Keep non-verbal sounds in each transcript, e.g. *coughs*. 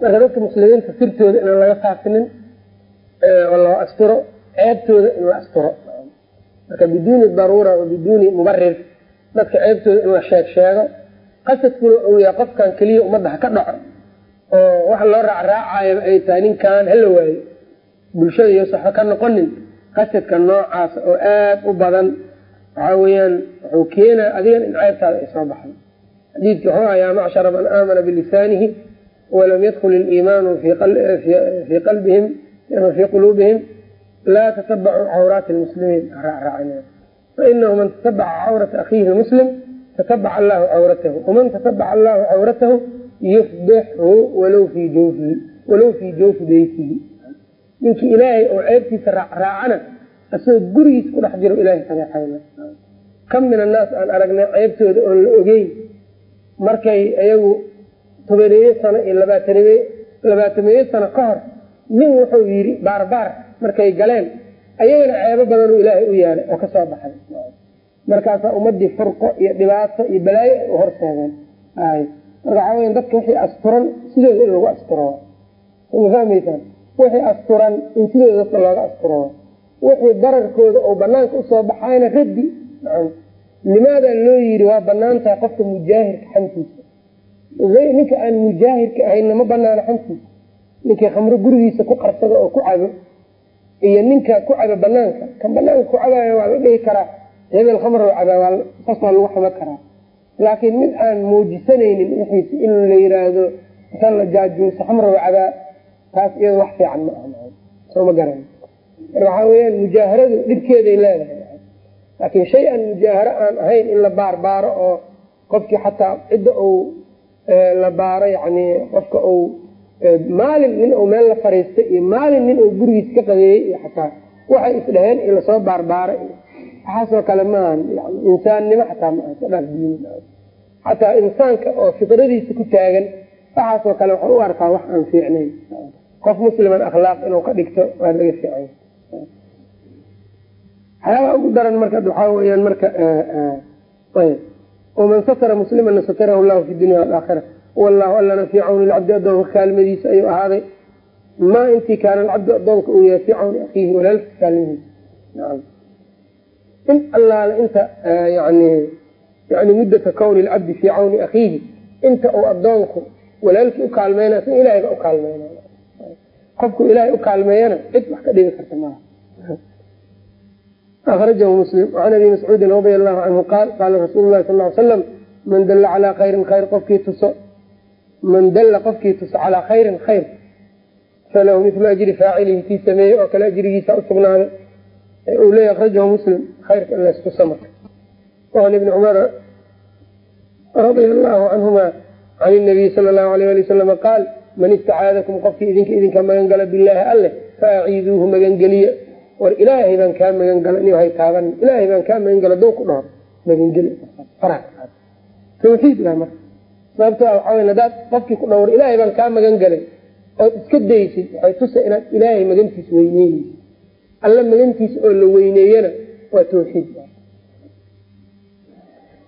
marka dadka muslimiinta sirtooda inaan laga faafinin oo loo asturo ceebtooda in la asturo. Marka biduuni daruura o biduuni mubarir dadka ceebtooda in la sheeg sheego qasadkuna uu yahay qofkan keliya ummadda ha ka dhaco oo waxa loo raacraacayo ay tahay ninkan hala waayo. Bulshada iyo saxo ka noqonin qasadka noocaas oo aad u badan waxaa weeyaan wuxuu keenaa adigan in ceebtaada ay soo baxdo. Xadiidki wuxuu ah yaa macshara man aamana bilisaanihi walam yadkul iliimaanu fii qalbihim fii quluubihim laa tatabacuu cawraati lmuslimiin fainahu man tatabaca cawrata akhiihi muslim tatabaca allahu cawratahu waman tatabaca allahu cawratahu yufdixhu walow fii jawfihi walow fii jawfi beytihi ninkii ilaahay oo ceebtiisa raacraacana asagoo gurigiisa ku dhex jiro ilahay fadeexayna kam min annaas aan aragnay ceebtooda oon la ogeyn markay iyagu tobaneeye sano iyo labaatameeye sano ka hor nin wuxuu yidhi baarbaar markay galeen ayagana ceebo badanuu ilaahay u yaalay oo ka soo baxay. Markaasaa ummadii furqo iyo dhibaato iyo balaayo ay u horseedeen ay marka waxaa weya dadka wixii asturan sidooda in lagu asturo ma fahmaysaan? Wixii asturan in sidooda dadka looga asturo wixii dararkooda oo banaanka u soo baxayna raddi limaadaa loo yiri waa bannaan tahay qofka mujaahirka xantiisa ninka aan mujaahirka ahaynna ma banaano xantiisa ninkii khamro gurigiisa ku qarsado oo ku cabo iyo ninka ku cabo banaanka kan banaanka ku cabayo waa la dhihi karaa hebel khamr cabaa saas waa lagu xamo karaa. Laakiin mid aan muujisanaynin wixiis in la yiraahdo inta la jaajuuso khamr cabaa taas iyado wax fiican ma aha. Soo ma garan. Waxaa weyaan mujaaharadu dhibkeeday leedahay. Laakiin shay aan mujaaharo aan ahayn in la baarbaaro oo qofkii xataa cidda la baaro yani qofka uu maalin nin uu meel la fariistay iyo maalin nin uu gurigiis ka qadeeyey iyo xataa waxay isdhaheen in la soo baarbaara waxaasoo kale maahan insaannimo xataa maaha ka dhaaf xataa insaanka oo fitradiisa ku taagan waxaasoo kale waxaa u arkaa wax aan fiicnayn. Qof musliman akhlaaq inuu ka dhigto waa laga fiicanya waxyaabaha ugu daran marka waxaa weyaan marka waman satara muslimana satarahu llahu fi dunya alaakhira wallahu allana fii cawni lcabdi adoonka kaalmadiisa ayuu ahaaday. Maa intii kaana alcabdu adoonka uu yahay fii cawni akiihi walaalkiis kaalmadiisa in allaale inta yani yani muddata kawni lcabdi fii cawni akiihi inta uu adoonku walaalkii u kaalmeynaya si ilahayba u kaalmeynay qofku ilaahay u kaalmeeyana cid wax ka dhigi karta maaha akrajahu muslim an abi mascuudin radia allahu canhu qaal qaala rasuulu lahi sal slam man dalla calaa khayrin khayr qofkii tuso man dalla qofkii tuso calaa khayrin khayr falahu mithlu ajri faacilihi kii sameeyey oo kale ajrigiisa usugnaaday uu leeya akrajahu muslim khayrka in laystusa marka an ibni cumar radia allahu canhuma can nabiy sala allahu alayh ali wasalama qaal man istacaadakum qofkii idinka idinka magan gala bilaahi alleh faaciiduuhu magangeliya war ilaahay baan kaa magan gala in hay taaban. Ilaahay baan kaa magan gala doo ku dhaho magangeli tawxiid lah marka. Sababto waxaa wy hadaad qofkii ku dhaho war ilaahay baan kaa magan galay. Ood iska daysid waxay tusa inaad ilaahay magantiis weyneyneysa alla magantiisa oo la weyneeyana waa tawxiid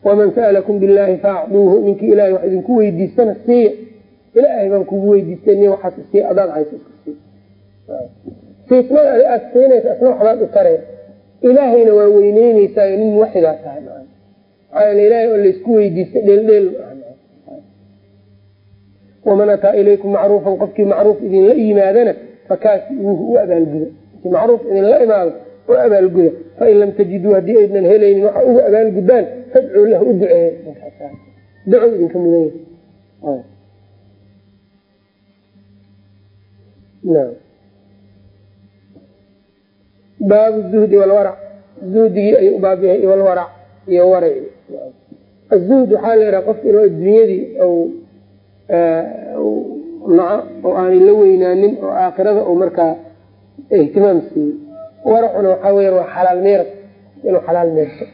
waman sa'alakum billahi faacduuhu ninkii ilahay wax idinku weydiistana siiya. Ilaahay baan kugu weydiistay ni waxaas sii adaad hayso iska sii siismada adi aad siinaysa isna waxbaad u tareen ilaahayna waa weyneyneysaa nin muwaxidaa tahay maxaa yl ilaahay oo laysku weydiistay dheeldheel waman ataa ilaykum macruufan qofkii macruuf idinla yimaadana fakaasiuuhu u abaalguda kii macruuf idinla imaado u abaalguda fain lam tajiduu haddii aydnan helaynin waxa uga abaalgudaan fadcuu lahu u duceeya. Duco idinka mudan baabu zuhdi walwarac zuhdigii ayuu u baab yahay walwarac iyo waraci azuhd waxaa la yidhaha qofka inuu adduunyadii naco oo aanay la weynaanin oo aakhirada uu markaa ihtimaam siiyo waracuna waxaa weya waa xalaal meerad inuu xalaal meerto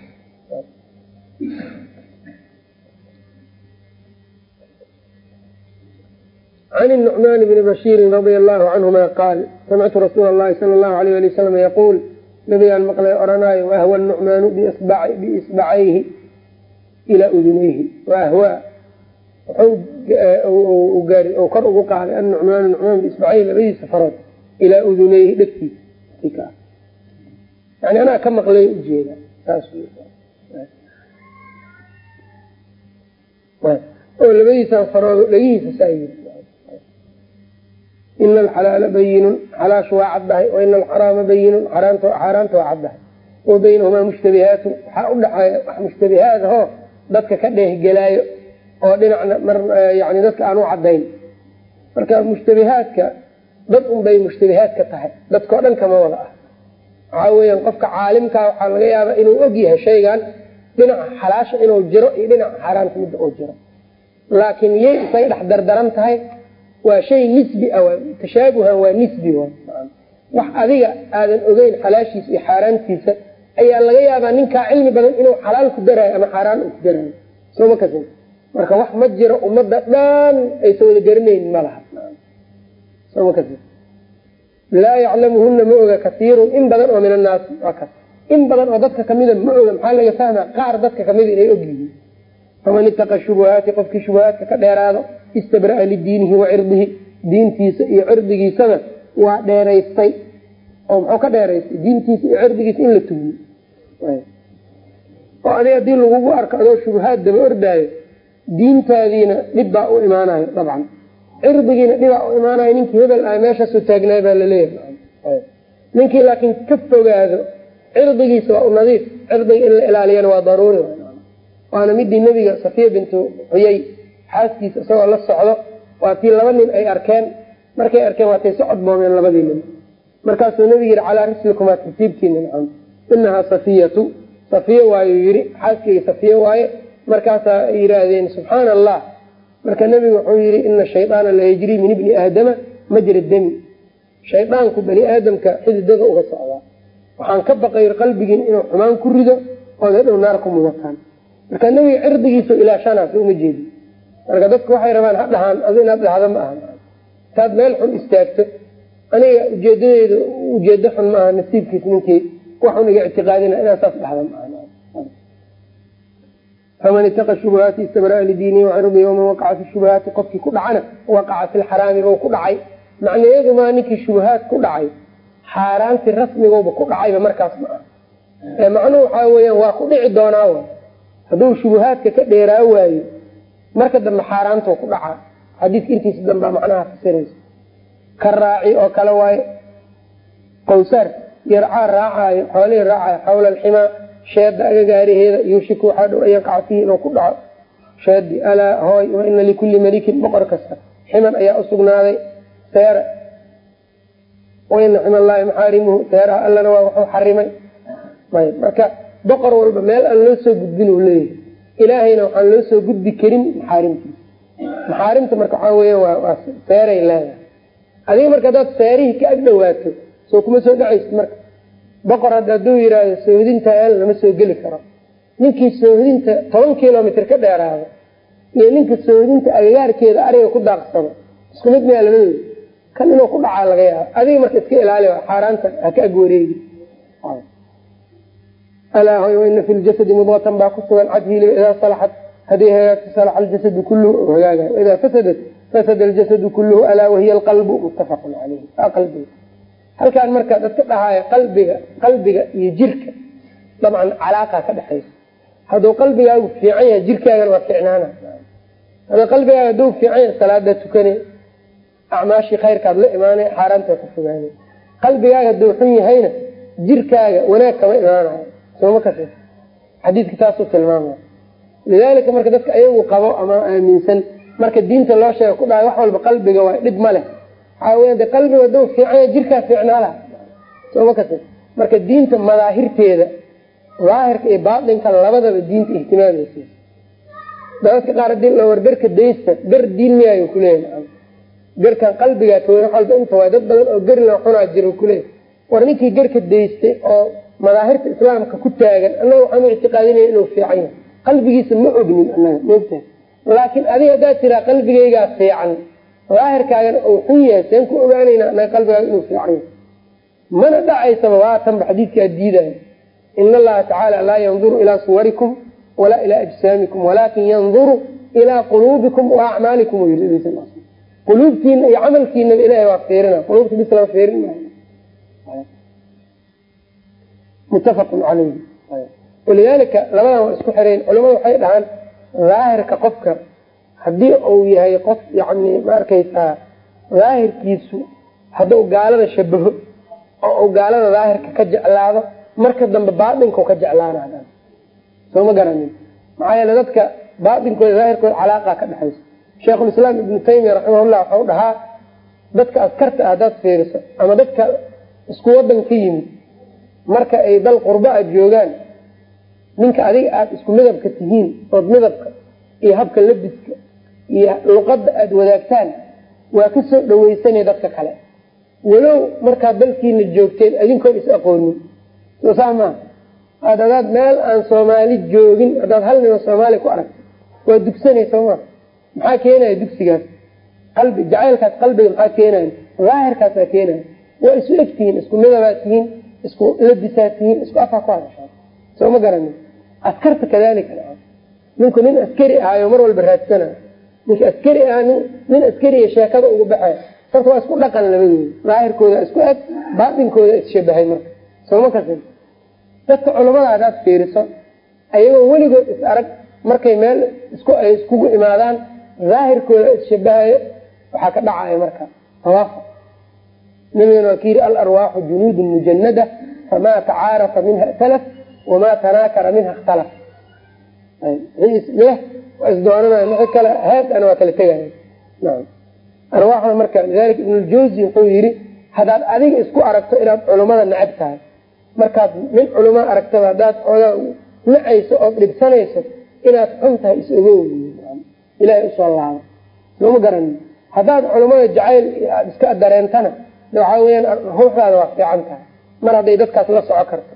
can nucmaan bni bashiirin radia allahu canhuma qaal samictu rasuula allahi sala allahu alayh ali wasalam yaquul nabigaan maqlay oranaayo wahwa nucmaanu biisbacayhi ilaa uduneyhi waahwaa wuxuu kor ugu qaaday annucmaanu nucmaan biisbacayhi labadiisa farood ilaa uduneyhi dhegtiisa yani anaa ka maqlay ujeeda oo labadiisa farood dhegihiisa saa ina alxalaala bayinun xalaashu waa caddahay wa ina alxaraama bayinun xaaraanta waa caddahay. Wa baynahumaa mushtabihaatun waxaa u dhaxeeya wax mushtabihaad ahoo dadka ka dheehgelaayo oo dhinacna mar yani dadka aan u caddayn. Marka mushtabihaadka dad unbay mushtabihaadka tahay dadkao dhan kama wada ah. Waxaa weeyaan qofka caalimkaa waxaa laga yaabaa inuu og yahay shaygan dhinaca xalaasha inuu jiro iyo dhinaca xaaraanta midda uu jiro. Laakiin yay isay dhex dardaran tahay waa shay nisbi ah tashaabuhan waa nisbi wax adiga aadan ogeyn xalaashiisa iyo xaaraantiisa ayaa laga yaabaa ninkaa cilmi badan inuu xalaal ku daraayo ama xaaraan ku daraayo sooma kasi marka wax ma jiro ummadda dhan aysan wada garanayn ma laha. Sooma kasi laa yaclamuhuna ma oga kaiirun in badan oo min annaasi kas in badan oo dadka kamida ma oga maxaa laga fahmaa? Qaar dadka kamida inay og yihiin. Faman itaqa shubuhaati qofkii shubuhaadka ka dheeraado istabra'a lidiinihi wa cirdihi. Diintiisa iyo cirdigiisana waa dheeraystay. Oo muxuu ka dheeraystay? Diintiisa iyo cirdigiisa in la tuhmiy oo adig haddii lagugu arko adoo shubuhaad daba ordaayo diintaadiina dhib baa u imaanayo dabcan. Cirdigiina dhibaa u imaanayo ninkii hebel ah meeshaasoo taagnaay baa la leeyahay ninkii laakiin ka fogaado cirdigiisa waa u nadiif cirdiga in la ilaaliyana waa daruuri. Waana midii nebiga safiya bintu xuyay xaaskiisa isagoo la socdo waa tii laba nin ay arkeen. Markay arkeen waatay socod boomeen labadii nin. Markaasuu nebiga yihi calaa rislikumaa tartiibtiina inahaa safiyatu. Safiye waayu yiri xaaskeyga safiye waaye. Markaasaa ay yidhaahdeen subxaana allah marka nebigu wuxuu yihi ina shaydaana la yajrii min ibni aadama majra demi shaydaanku bani aadamka xididada uga socdaa. Waxaan ka baqay qalbigiin inuu xumaan ku rido ood hadhow naar ku marka nebiga cirdigiisa ilaashanaas uma jeedi marka dadku waxay rabaan ha dhahaan adu inaad dhahda ma aha. Intaad meel xun istaagto. Aniga ujeedadeeda ujeedo xun ma aha nasiibkiis ninkii waxun iga ictiqaadina inaad saas dhahda ma aha. Faman itaqa shubuhaati istabraa lidiinihi wacirdihi waman waqaca fi shubuhaati qofkii ku dhacana waqaca fi lxaraami bau ku dhacay. Macnaheedu maa ninkii shubuhaad ku dhacay xaaraanti rasmigowba ku dhacayba markaas ma ah macnuhu waxaa weyaan waa ku dhici doonaa w hadduu shubuhaadka ka dheeraa waayo marka dambe xaaraantoo ku dhacaa xadiiska intiisa dambea macnaha fasiraysa ka raaci oo kale waaye qawsaar yarcaa raacaayo xoolihii raacayo xawla alximaa sheeda agagaaraheeda yuushiku waxaa dhow an yaqaca inuu ku dhaco. Sheedi alaa hooy wa likulli malikin boqor kasta. Ximan ayaa usugnaaday seera. Waina xima allaahi maxaarimuhu seeraha allana waa wuxuu xarimay. Ayb marka boqor walba meel aan loo soo gudbin leeyahay ilaahayna waxaan loo soo gudbi karin maxaarimtiisa. Maxaarimta marka waxaa weya waa seeray leedahay. Adiga marka haddaad seerihii ka ag dhawaato soo kuma soo dhacaysid marka. Boqor hadda hadduu yidhaahdo soohdinta eel lama soo geli karo. Ninkii soohdinta toban kilomitr ka dheeraado iyo ninka soohdinta agagaarkeeda ariga ku daaqsado isku mid miyaa labadooda kan inuu ku dhacaa laga yaaba adiga marka iska ilaali xaaraanta haka ag wareegi alaa waina fi ljasadi mudqatan baa ku sugan cad hilib idaa salaxat haday hagaagto salaxa aljasadu kulluhu hagaagayo waidaa fasadat fasada aljasadu kulluhu alaa wahiya alqalbu muttafaqun caleyhi qalbiga halkaan marka dadka dhahaayo qalbiga qalbiga iyo jirka dabcan calaaqa ka dhexaysa hadduu qalbigaagu fiican yahay jirkaagana waa fiicnaana hada qalbigaaga hadduu fiican yahay salaadaa tukane acmaashii khayrkaad la imaanay xaaraantaa ka fogaanay qalbigaaga hadduu xun yahayna jirkaaga wanaag kama imaanayo xadiidka taasuu tilmaamaya lidaalika marka dadka ayagu qabo ama aaminsan marka diinta loo sheega ku dhahay wax walba qalbiga waa dhib ma leh. Waxaa weya de qalbiga hadduu fiican yahay jirkaa fiicnaala sooma kasi marka diinta madaahirteeda daahirka iyo baatinka labadaba diinta ihtimaamaysa dadka qaar haddii la garka daysta gar diin miyaayo kuleeyahay garkan qalbigaa kawen wax walba inta waay dad badan oo garla xunaa jiro kuleeyahy war ninkii garka daystay oo madaahirta islaamka ku taagan annaga waxaanu ictiqaadinaya inuu fiican yahay. Qalbigiisa ma ognin anaga moogtahay laakiin adiga haddaad tiraa qalbigaygaa fiican daahirkaagana uu xun yahay seen ku ogaanayna anaga qalbigaaga inuu fiican yahay. Mana dhacaysaba waatanba xadiidkaa diidaya in allaha tacaala laa yanduru ilaa suwarikum walaa ilaa ajsaamikum walaakin yanduru ilaa quluubikum wa acmaalikum u quluubtiina iyo camalkiinaba ilahay waa fiirina. Quluubta bis lama fiirin maayo muttafaqun caleyhi walidaalika labadan waa isku xirayn culamadu waxay dhahaan daahirka qofka haddii uu yahay qof yani ma arkaysaa daahirkiisu hadduu gaalada shabaho oo gaalada daahirka ka jeclaado marka dambe baatinkau ka jeclaana soo ma garanin. Maxaa yeele dadka baatinkooda daahirkooda calaaqa ka dhexaysa. Sheikhulislaam ibnu taymiya raximahullah waxau dhahaa dadka askarta ah haddaad fiiriso ama dadka isku wadan ka yimid marka ay dal qurba a joogaan ninka adiga aada isku midabka tihiin ood midabka iyo habka labiska iyo luqadda aada wadaagtaan waa ka soo dhaweysanaya dadka kale. Walow markaad dalkiina joogteen adinkoon is aqoonin. Soo saa maa ad adaad meel aan soomaali joogin haddaad hal nimo soomaali ku aragto waa dugsanaysa ma? Maxaa keenaya dugsigaas? Qalbi jacaylkaas qalbiga maxaa keenaya? Daahirkaasaa keenaya. Waa isu eg tihiin isku midabaad tihiin isku labisaad tihiin isku afaa ku hadashaa soo ma garanin askarta kadalika ninku nin askari ahaayo mar walba raadsana. Ninka askari ah nin askariya sheekada uga baxay. Sarta waa isku dhaqan labadooda daahirkooda isku eg baatinkooda isshabahay marka. Sooma kasin dadka culamada hadaad fiiriso ayagoo weligood is arag markay meel iskugu imaadaan daahirkooda isshabahayo waxaa ka dhacaya marka. Tawaafuq nabigana waa kayiri alarwaaxu junuudun mujanada famaa tacaarafa minha italaf wamaa tanaakara minha ikhtalaf waa isdoonanay maa kale haadana waa kala tegaya naam arwaaxda marka lidalika ibnuljawzi wuxuu yidhi haddaad adiga isku aragto inaad culummada necab tahay markaad nin culamaa aragtaba haddaad xoogaa nacayso ood dhibsanayso inaad xun tahay is ogow ilahay u soo laabo sooma garanin haddaad culummada jacayl iska dareentana waxaa weyaan ruuxdaada waa fiican tahay mar hadday dadkaas la soco karto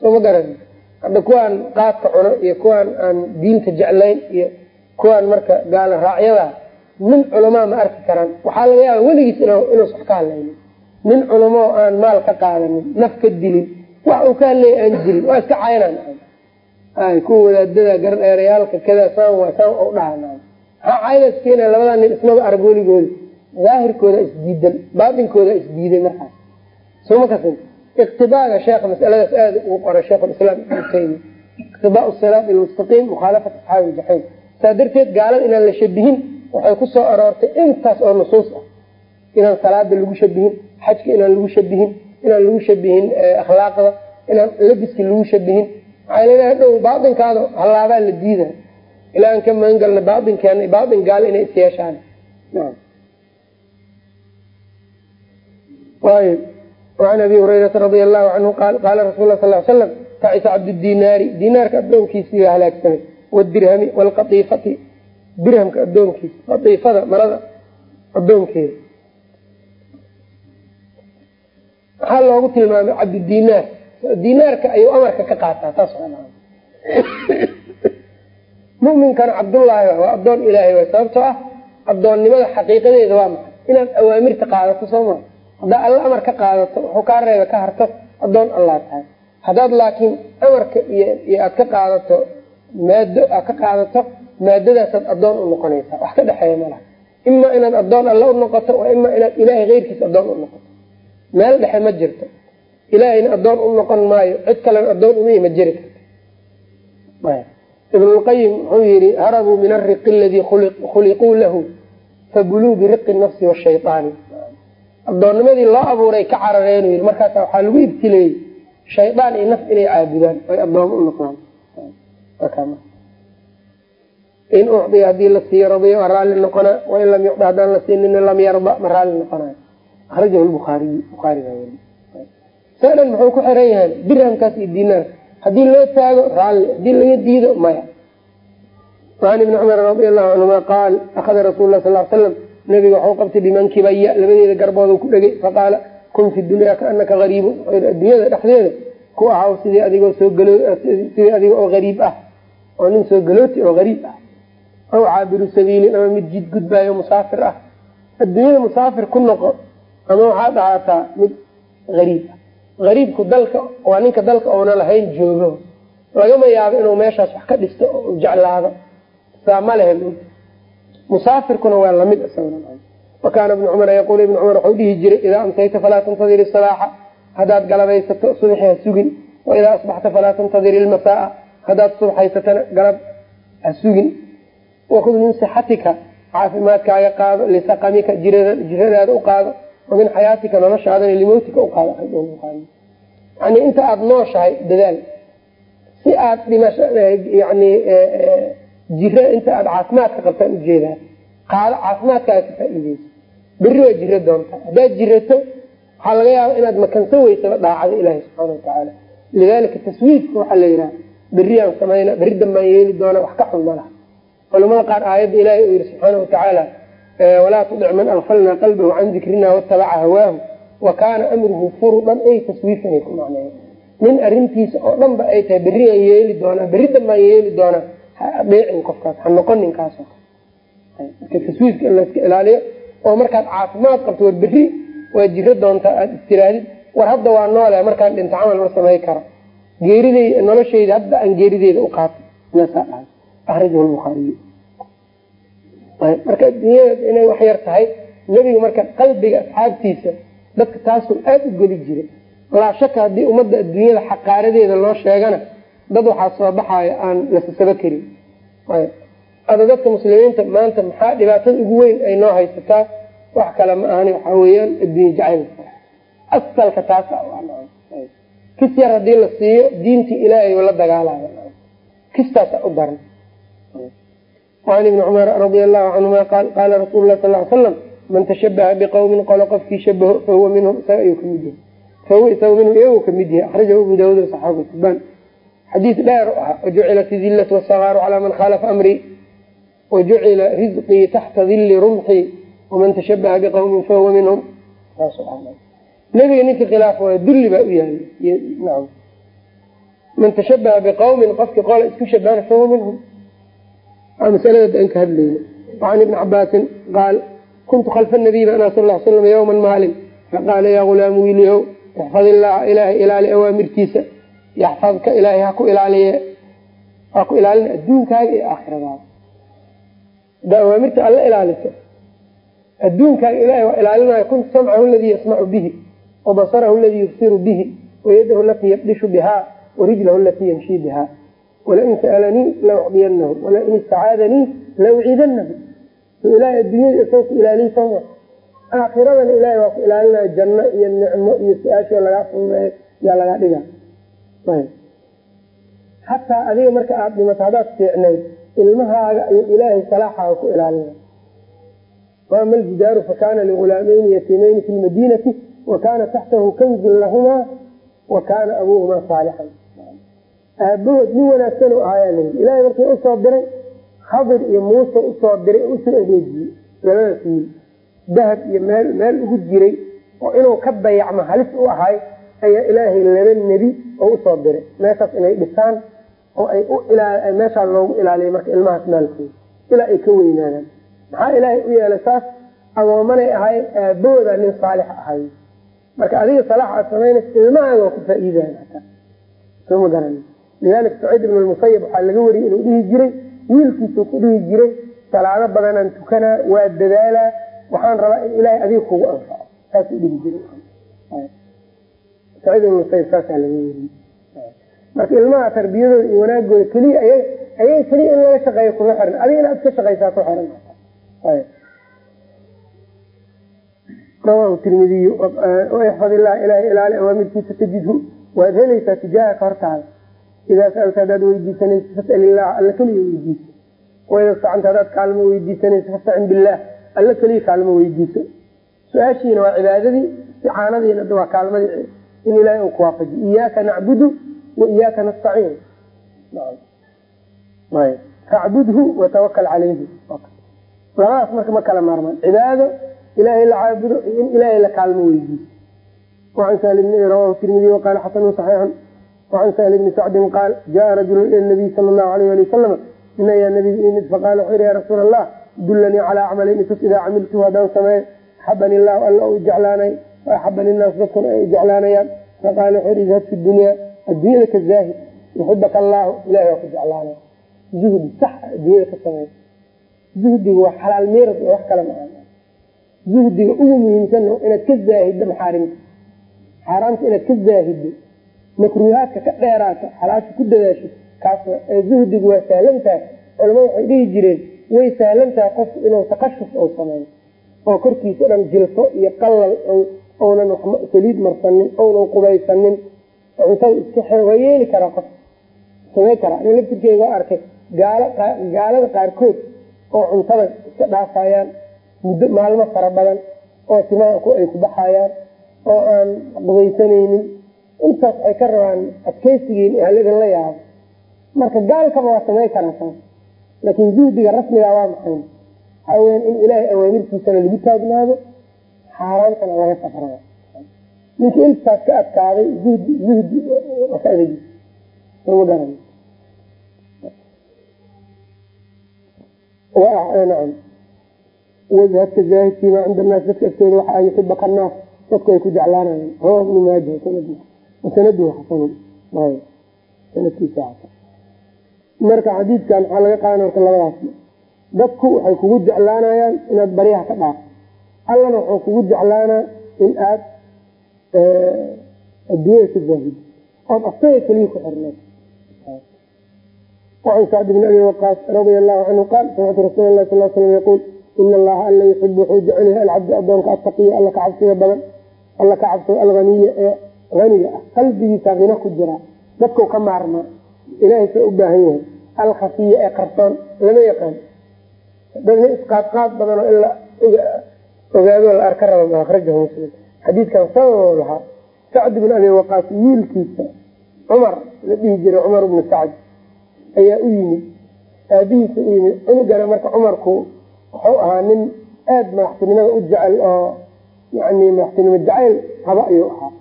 sooma garanin hadda kuwaan qaadka cuno iyo kuwaan aan diinta jeclayn iyo kuwaan marka gaala raacyada nin culamaa ma arki karaan. Waxaa laga yaaba weligiis inuus wax ka hadlaynin. Nin culamoo aan maal ka qaadanin naf ka dilin wax uu ka hadlaya aan jirin waa iska caynaan. Ay kuwa wadaadada gardheerayaalka kada saan waa saan u dhaha maxaa caydaas keena labadaa nin ismaba arag daahirkooda isdiidan baatinkooda isdiiday markaas soma kasin iqtibaaga sheekha masaladaas aada ugu qoray sheikhulislaam ibnu taymiya iqtibaau siraat ilmustaqiim mukhaalafat asxaabi iljaxiim saa darteed gaalada inaan la shabihin waxay ku soo aroortay intaas oo nusuus ah. Inaan salaada lagu shabihin xajka inaan lagu shabihin inaan lagu shabihin akhlaaqda inaan labiska lagu shabihin. Maxaa leedahay dhow baatinkaada hallaabaa la diida ilaa aan ka magangalna baatinkeena baatin gaalo inay is an abi hurayrata radia allahu canhu qaal qaala rasul sal slam tacisa cabdudinaari dinaarka adoonkiisii baa halaagsamay wadirhami wlqaiifati dirhamka adoonkiisa qaiifada marada adoonkeeda maxaa loogu tilmaamay cabdudinaar dinaarka ayuu amarka ka qaataa taas muminkana cabdullaahi waa adoon ilaahay waay sababtoo ah adoonnimada xaqiiqadeeda waa maxay inaad awaamirta qaadato soo maa haddaa alla amar ka qaadato wuxuu kaa reeba ka harto adoon allah tahay. Haddaad laakiin amarka iyo iyo aad ka qaadato maado aad ka qaadato maadadaasaad adoon u noqonaysaa wax ka dhexeeya malaha ima inaad adoon alla u noqoto waa ima inaad ilaahay keyrkiis adoon u noqoto. Meel dhexe ma jirto. Ilaahayna adoon u noqon maayo. Cid kalena adoon uma ma jiri karto. Ibnulqayim wuxuu yihi harabuu min ariqi aladii khuliquu lahu fabuluu biriqi nafsi washayطaani adoonnimadii loo abuuray ka carareen yii markaasa waxaa lagu ibtileeyey shaydaan iyo naf inay caabudaan. Oy adoomo u noqdaan. In ucdiya haddii la siiyo radiya ma raalli noqonaa wain lam yucda haddaan la siinin lam yarda ma raalli noqonayo akrajahu lbuaariy buaariga saa dhan muxuu ku xiran yahay dirhamkaas iyo dinaarka haddii loo taago raalli haddii laga diido maya. An ibni cumar radi allahu canhuma qaal akhada rasul lah sal slam nabiga waxau qabtay bimankibaya labadeeda garbooda ku dhegay. Faqaala kun fi dunya kaanaka ariibun addunyada dhexdeeda ku ahaw sidii adigoo soo sidii adiga oo ariib ah oo nin soo galooti oo ariib ah. Aw caabiru sabiilin ama mid jid gudbaayo musaafir ah. Adduunyada musaafir ku noqo ama waxaad ahaataa mid ariib ah. Ariibku dalka waa ninka dalka oona lahayn joogo. Lagama yaabo inuu meeshaas wax ka dhisto jeclaado. Saa ma lehe musaafirkuna waa la mid wa kaana ibnu cumar yaquul ibnu cumar waxau dhihi jiray idaa amsayta falaa tantadiri salaaxa haddaad galabaysato subaxi ha sugin wa idaa asbaxta falaa tantadiri ilmasaaa haddaad subaxaysatana galab ha sugin. Wakud min sixatika caafimaadkaaga qaado lisaqamika jiradaada u qaado wa min xayaatika noloshaadana limowtika u qaado. Yani inta aada nooshahay dadaal si aad jira inta aada caafimaadka qabtaan u jeedaa qaado caafimaadkaaga ka faa-iideyso berri waa jira doontaa haddaad jirato waxaa laga yaaba inaad makansan weysaba daacada ilaahi subxaana watacaala lidalika taswiifka waxaa la yidhaha berriyaan samayna berri dambaan yeeli doona wax ka xun culamada qaar aayadda ilaahay uu yihi subxaana watacaala walaa tudic man alfalnaa qalbahu can dikrina watabaca hawaahu wa kaana amruhu furudan ay taswiifanay ku macneeya nin arintiisa oo dhan ay tahay berriaan yeeli doonaa berri dambaan yeeli doonaa ha qofkaas ha noqon ninkaasoo marka taswiifka in layska ilaaliyo oo markaad caafimaad qabto war berri waa jiro doontaa aada istiraadid war hadda waa noole markaan dhinto camal ma samay karo. Geeriday noloshayda hadda aan geerideyda u qaato. Inaasaa dhahay akhrajahu lbukhaariy marka adduunyada inay wax yar tahay nebiga marka qalbiga asxaabtiisa dadka taasuu aada u geli jiray. Laa shaka haddii ummadda adduunyada xaqaaradeeda loo sheegana dad waxaa soo baxayo aan lasasaba karin. Ada dadka muslimiinta maanta maxaa dhibaatada ugu weyn ay noo haysataa? Wax kale ma ahani waxaa weeyaan adduunye jacayl. Asalka taasa kis yar haddii la siiyo diintii ilaahay la dagaalayo kistaasa u daran an ibni cumar radia allahu canhuma qaal qaala rasuulu lah sal l slam man tashabaha biqawmin qolo qofkii shabaho fahuwa minhum isaga ayuu ka mid yahay. Fahuwa isaga minhum iyagu ka mid yahay. Akhrajahu abu xadiis dheer u ahaa wajucilat idillatu wasagaaru calaa man khaalafa amrii wajucila risqii taxta dilli rumxii waman tashabaha biqawmin fahuwa minhum. Nabiga ninka khilaaf waay dulli baa u yaalla man tashabaha biqawmin qofkii qola isku shabahana fahuwa minhum. Masalada an ka hadlayna. Wacan ibni cabaasin qaal kuntu khalfa nabiy bana sal slam yowman maalin. Faqaala yaa gulaamu wiiliyow ixfad illaha ilaahay ilaali awaamirtiisa yaxfadka ilaahay haku ilaaliye ha ku ilaalina adduunkaaga iyo aakhiradaada. Haddaa awaamirta alla ilaaliso. Adduunkaaga ilahay waa ilaalinayo kuntu samcahu aladii yasmacu bihi wabasarahu aladii yubsiru bihi wayadahu alatii yabdishu biha warijlahu alatii yamshii biha. Walain sa'alanii la walain istacaadanii la uciidanahu ilahay adduunyada isagoo ku ilaaliy sama aakiradana ilahay waa ku ilaalinayo janno iyo nicmo iyo su'aashoo lagaa fududeeyo yaa lagaa dhiga xataa adiga marka aada dhimato haddaad fiicnayd ilmahaaga iyo ilaahay salaaxaaga ku ilaalina waama aljidaaru fakana ligulaamayni yatiimeyni fi lmadiinati wa kana taxtahu kanzun lahumaa wa kana abuuhumaa saalixan aabahood nin wanaagsan u ahaayaa layii ilahay markii u soo diray khadir iyo muuse u soo diray oo u soo adeejiyey labadaas wiil dahab iyo meel meel ugu jiray oo inuu ka dayacmo halis u ahay ayaa ilaahay laba nebi oo u soo diray. Meeshaas inay dhisaan oo ay meeshaa loogu ilaaliya marka ilmahaas maalkooda ilaa ay ka weynaadaan. Maxaa ilaahay u yeelay saas adoomanay ahayn aabahooda nin saalix ahay marka adiga salaax aad samaynaysa ilmahaaga ku faa-iidayan hataa soo ma garan lidalika saciid ibn lmusayab waxaa laga wariyey inuu dhihi jiray wiilkiisuu ku dhihi jiray salaado badanaan tukanaa waa dadaalaa waxaan rabaa in ilaahay adiga kugu anfaco. Saasuu dhihi jiray saciid ibn musayab saasaa laga wariyey marka ilmaha tarbiyadooda iyo wanaagooda keliya ay ayay keliya in laga shaqeeyo kuma xiran adiga inaad iska shaqaysaa ku xiran rawahu tirmidiy ixfad illaha ilahay ilaali awaamirkiisa tajidhu waad helaysaa tijaahaka hortaada idaa saalta hadaad weydiisanaysa fasal illaha alla keliya weydiiso. Waida stacanta hadaad kaalmo weydiisanaysa fastacin billaah alla keliya kaalmo weydiiso. Su'aashiina waa cibaadadii isticaanadiina waa kaalmadii in ilaahay uu kuwaafajiyo iyaaka nacbudu wa iyaaka nastaciin facbudhu watawakal calayhi labadaas marka ma kala maarmaan cibaado ilaahay la caabudo iyo in ilaahay la kaalmo weydiiso wacan sahli bni rawahu tirmidiy waqaala xasanu saxiixan wacan sahli bni sacdin qaal jaa rajulu ila nabiy sala allahu alayh ali wasalam nin ayaa nabiga imid faqaala wuxuu yihi ya rasuula allah dullanii calaa acmalin itus idaa camiltuhu haddaan sameeyo axabani illahu alla u jeclaanay waaxabani innaas dadkuna ay jeclaanayaan. Faqaala yihi idhab fi dunyaa adduunyada ka zaahid. Yuxibaka allaahu ilahay waa ku jeclaanay. Zuhdi sax adduunyada ka sameey zuhdiga waa xalaal meerad wax kale maa zuhdiga ugu muhiimsan inaad ka zaahiddo maxaarimta xaaraamta inaad ka zaahiddo makruuhaadka ka dheeraato xalaasha ku dadaasho kaas zuhdigu waa sahlan tahay culamada waxay dhihi jireen way sahlan tahay qofku inuu sameeyo. Oo korkiisa dhan iyo qalal ounan saliid marsanin ounan qubaysanin. Cuntada iska xe yeeli karaa qof. Samey karaa. Ani laftirkeyga waa arkay. Gaala gaalada qaarkood oo cuntada iska dhaafayaan muddo maalmo fara badan oo timaanku ay ku baxayaan oo aan qubaysanaynin. Intaas waxay ka rabaan adkeysigiin halidin la yaabo. Marka gaalkaba waa samey karaa laakiin zuhdiga rasmiga waa maxay? Waxaa weya in ilaahay awaamirtiisana lagu taagnaado xaaraantana laga safrado ninkii intaas ka adkaaday zuhdi zuhdi ka adegi ma garan nacam. Wazhadka zaahidkiima cinda naas dadka agtooda waxa yuxibaka naas dadku ay ku jeclaanayaan. Rawa ibnu maaja sanadu xasanun sanadkiisa xasan marka xadiidkan waxaa laga qaadana marka labadaas. Dadku waxay kugu jeclaanayaan inaad baryaha ka dhaafo allana waxuu kugu jeclaanaa in aad adduunyada ka zaahid ood asaga keliya ku xirneed wacan sacd bn abi waqaas radia allahu canhu qaal samictu rasuul lah sal slam yaquul ina allaha alla yuxibu wuxuu jecel yahay alcabdi adoonka attaqiya alla ka cabsiga badan alla ka cabsado alaniya ee aniga ah. Qalbigiisa hina ku jira dadkau ka maarmaa ilahay sa u baahan yahay. Alkhafiya ee qarsoon lama yaqaan. Dadna isqaadqaad badan oo ogaado la arka raba akrajahu muslim. Xadiidkan sababoo lahaa sacd bin abi waqaas wiilkiisa cumar la dhihi jiray cumar bnu sacd ayaa u yimid. Aabihiisa u yimid cunugana marka cumarku wuxuu ahaa nin aada madaxtinimada u jecel oo yani madaxtinimo jacayl qaba ayuu ahaa.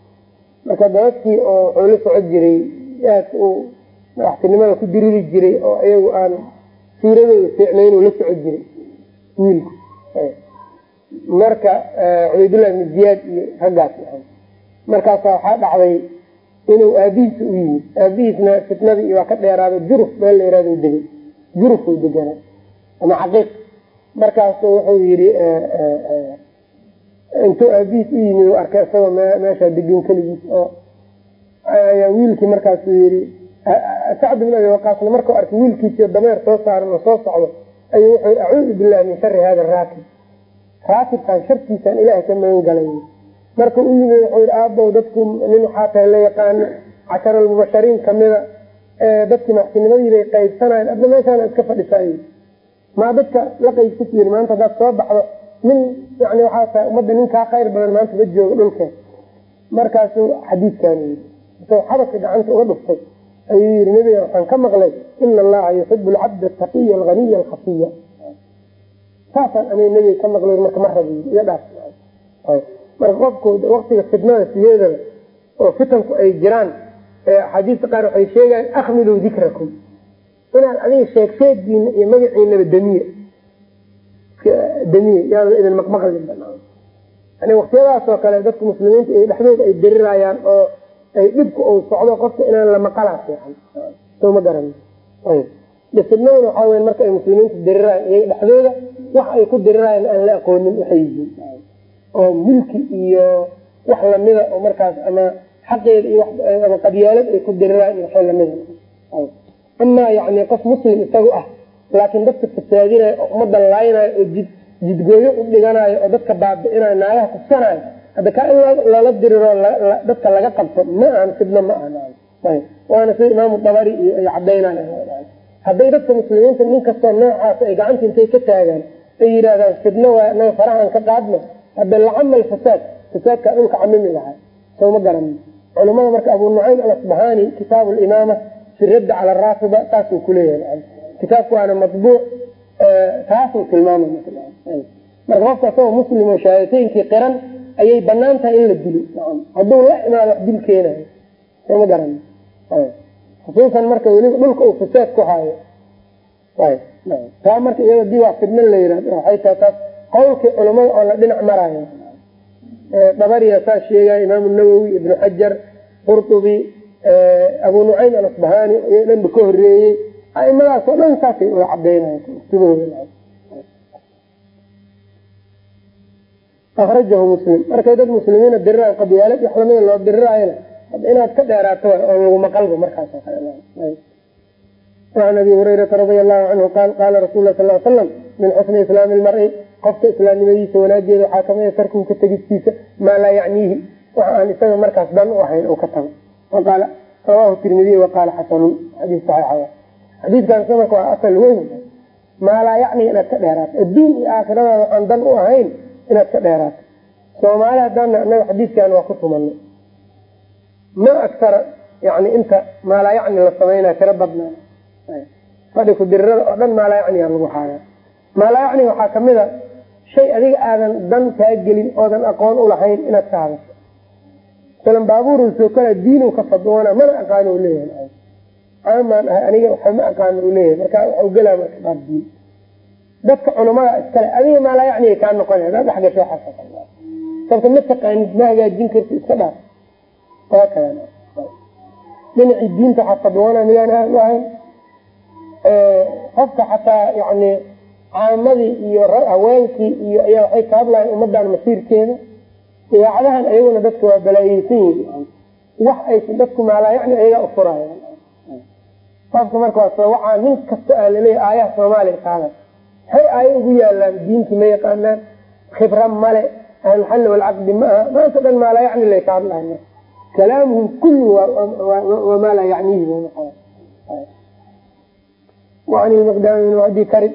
Marka dadadkii oo wuxuu la socon jiray aad u madaxtinimada ku diriri jiray oo iyagu aan siiradooda fiicnayn la socon jiray wiilku marka cubaydullah ibnu ziyaad iyo raggaas markaasa waxaa dhacday inuu aabihiisa u yimid. Aabihiisna fitnadii waa ka dheeraaday. Juruf meel la yihahdo degay. Jurufuu deganaa ama caqiiq markaasu wuxuu yidhi intuu aabihiis u yimid u arkay isagoo meesha degan keligiis oo ayaa wiilkii markaasuu yidhi sacd bin abi waqaasna markuu arkay wiilkiisio dameer soo saaran oo soo socdo ayuu wuxuu acuudu billahi min shari hada raakib raakibkan sharkiisaan ilaahay ka magan galay. Marka u yimid wuxuu yidhi aabow dadku nin waxaa tahay la yaqaano cashara almubashariin kamida dadkii madaxtinimadii bay qaybsanayen adna meeshaana iska fadhisaay. Maa dadka la qaybsat yiri maanta haddaad soo baxdo nin yani waxaa tahay ummadda ninkaa khayr badan maanta ma joogo dhulkeen markaasuu xadiidkan yii xabadka gacanta uga dhuftay ayuu yii nebiga waxaan ka maqlay ina allaha yuxibu alcabda ataqiya alganiya alkhafiya saasaan aniga nebiga ka maqlay marka ma rabi iga dhaaf. Marka qofku waktiga fitnada sideedaba oo fitanku ay jiraan axaadiista qaar waxay sheegayan akmiluu dikrakum. Inaad adiga sheeg iyo magaciinaba damiye. Damiye yaa idin maqmaqlin yani waktiyadaas oo kale dadka muslimiinta iyo dhexdooda ay dirirayaan oo ay dhibku uu socdo qofka inaan la maqalaa fiican. Soo ma garan. Fitnaduna waxaa weya marka ay muslimiinta dirirayaan iyaga dhexdooda wax ay ku dirirayaan aan la aqoonin waxay yihiin. Oo mulki iyo wax lamida oo markaas ama xaqeeda iyo ama qabyaalad ay ku diriraan iyo waxay lamida amaa yani qof muslim isagu ah laakiin dadka fasaadinayo oo ummadda laaynayo oo jid jidgooyo u dhiganayo oo dadka baabi'inayo naagaha kufsanayo hadda kaa in lala diriro dadka laga qabto ma ahan fidno ma aha waana sida imaamu dabari iyo ay cadaynayo hadday dadka muslimiinta nin kastoo noocaas ay gacanta intay ka taagaan ay yidhahdaan fidno waa naga farahan ka qaadno. Hadda lacamal fasaad fasaadkaa dhulka camimi lahaa. Soo ma garan. Culamada marka abu nucaym alasbahani kitaabu limaama fi raddi cala raafida saasuu kuleeyahay kitaabku waana matbuuc taasuu tilmaamay marka. Qofka asagoo muslim oo shahaadateynkii qiran ayay bannaan tahay in la dilo. Hadduu la imaado wax dil keenayo soo ma garan. Khusuusan marka weliba dhulka uu fasaad ku haayo taa marka iya dii waa fidno layirahd waay tahay taas qawlkii culamada oo la dhinac marayo dabariya saa sheegaya imaamu nawowi ibnu xajar qurtubi abu nucaym alasbahani iyo dhanba ka horeeyey aimadaasoo dhan saasay uga cadaynayaarajahu muslim. Markay dad muslimiina diriran qabiyaalad wax lamida ah loo dirirayana inaad ka dheeraato oo laguma qalbo markaas an abi hurayrata radia allahu canhu qaal qaala rasul sal slam min xusni islaami lmari qofka islaamnimadiisa wanaageeda waxaa ka mid tarkuhu ka tegistiisa maa laa yacniihi waxa aan isaga markaas dan u ahayn ka tago rawahu tirmidiy waqaala xasanun xadiis saxiixa xadiidkan samarka waa asal weyn maa laa yacni inaad ka dheeraato adduun iyo aakhiradaada waxaan dan u ahayn inaad ka dheeraato soomaali haddaana anaga xadiidkan waa ku tumanay ma aktara yani inta maalaa yacni la sameynaa tiro badnaa fadhi kudirirada oo dhan maalaa yacniyaa lagu haaya maalaa yacni waxaa ka mid a shay adiga aadan dan kaa gelin oodan aqoon ulahayn inaad ka hadasho. Masalan baabuuru soo kala diinu ka fadwoona mana aqaano leeyahay. Caamaan ahay aniga waxa ma aqaano leeyahay marka waxau gelaa marka baab diin. Dadka culamada iskale adiga maalaa yacniga kaa noqona hadaad dhex gasho waxaas sababta ma taqaanid ma hagaajin karti iska kadan dhinacii diinta waxaa fadwoona midaan ahan u ahayn qofka xataa yani caamadii iyo haweenkii iyo ayaa waxay ka hadlayan ummadan masiirkeeda idaacadahan ayaguna dadka waa balaayeysan yihiin wax aysan dadku maalaa yacni ayagaa ufuraya qofka marka waa soo wacaa nin kasta aa laleeya aayaha soomaaliya kaada maxay aayo ugu yaalaan diintii ma yaqaanaan khibra male ahlulxalli walcaqdi ma aha. Maanta dhan maalaa yacni lay ka hadlayan kalaamuhum kulli waa maa laa wacanhu miqdaam bn abi karin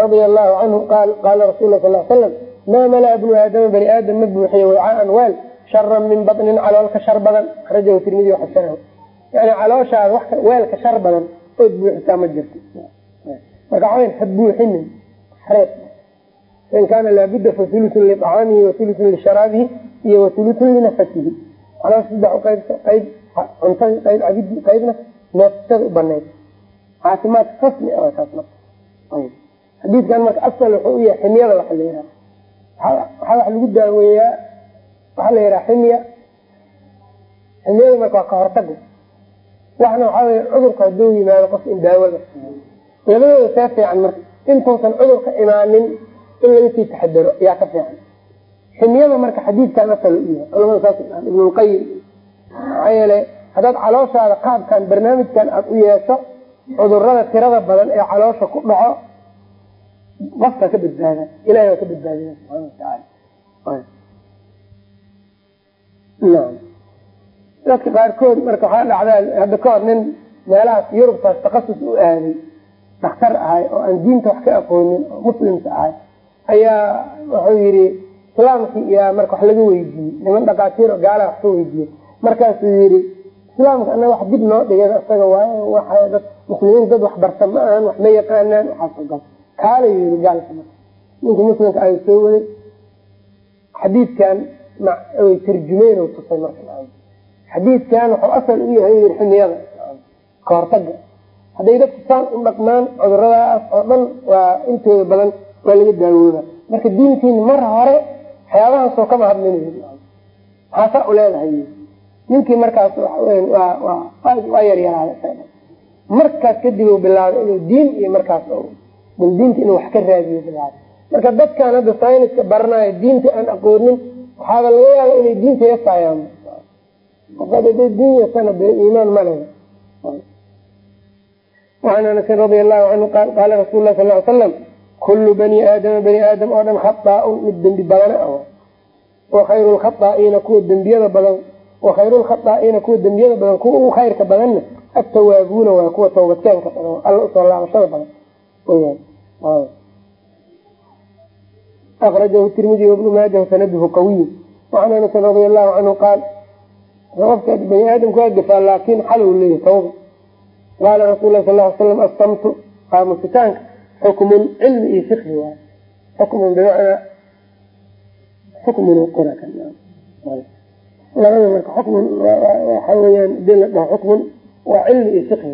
radia allahu canhu qaal qaala rasuul sal slam maa malaa bnu aadama bani aadam ma buuxiye wacaan weel sharan min banin calool ka shar badan rajahu tirmidi xasanahu yani calooshaada weel ka shar badan ood buuxisaa ma jirto marka waxa ha buuxinin xareed in kaana laabuda fa ulutun liacaamihi wa ulutun lisharaabihi iyo wa ulutun linafasihi manaa saddex qayb qayb cuntada qayb cabidi qaybna neefsada u banayd caafimaad rasmi ah taas marka. Xadiidkan marka asal wuxuu u yahay ximyada waxa la yihah waxaa wax lagu daaweeyaa waxaa la yihaha ximya. Ximyada marka waa ka hortaga waxna waxaa wey cudurka haduu yimaado qofka in daawada labadooda saa fiican marka. Intuusan cudurka imaanin in laga sii taxadaro ayaa ka fiican. Ximyada marka xadiidkan asal u yahay culamada saas ibnulqayim maxaa yeele haddaad calooshaada qaabkan barnaamijkan aada u yeesho cudurrada tirada badan ee caloosha ku dhaco qofka ka badbaada ilahay waa ka badbaadiya subxana watacaala dadka qaarkood marka waxaa dhacdaa hadda ka hor nin meelahaas yurubtaas takasus u aaday daktar ahay oo aan diinta wax ka aqoonin oo muslimka ahay ayaa wuxuu yihi islaamkii iyaa marka wax laga weydiiyey niman dhakaatiir oo gaalaha wax ka weydiiyey. Markaasuu yihi islaamka anaga wax dib noo dhigay isaga waayo waa dad muslimiin dad wax barta ma ahan wax ma yaqaanaan waxaasoo gal kaala yii gaalka marka ninka muslimka ay soo waday. Xadiidkan way tarjumeen tusay marka xadiidkan wuxuu asal u yahay ximiyada ka hortaga hadday dadku saan u dhaqmaan cuduradaas oo dhan waa intooda badan waa laga daawooba marka diintiina mar hore waxyaabahaasoo kama hadlin. Maxaasaa u leedahay ninkii markaas waa yaryaraada markaas kadib u bilaabay inuu diin iyo markaas diinta inuu wax ka raadiyo bilaabay. Marka dadkan hadda sayniska baranayo diinta aan aqoonin waxaaba laga yaaba inay diinta yasaayaan diin yasana iimaan ma leh وعn anasin radia allahu canhu qaal qaala rasul lah sal slam kulu bani aadama bani aadam oo dhan khaaaun mid dembi badana ah. Wakhayru lkhaaa'iina kuwa dembiyada badan wakhayru lkhaaa'iina kuwa dembiyada badan kuwa ugu khayrka badanna atawaabuuna waa kuwa tawbadkeenka badan alla u soo laabashada badan. Akrajahu tirmidi wabnu maaja sanaduhu qawiy. Wacan anasin radia allahu canhu qaal qofka bani aadamku waa gafaa xalow leeya tawba qaala rasul lah sal slam asamtu qaamusitaanka xukmun cilmi iyo fiqhi waay. Xukmun bimacnaa xukmun qora labada marka xukmun waxa weyaan haddii la dhaho xukmun waa cilmi iyo fiqhi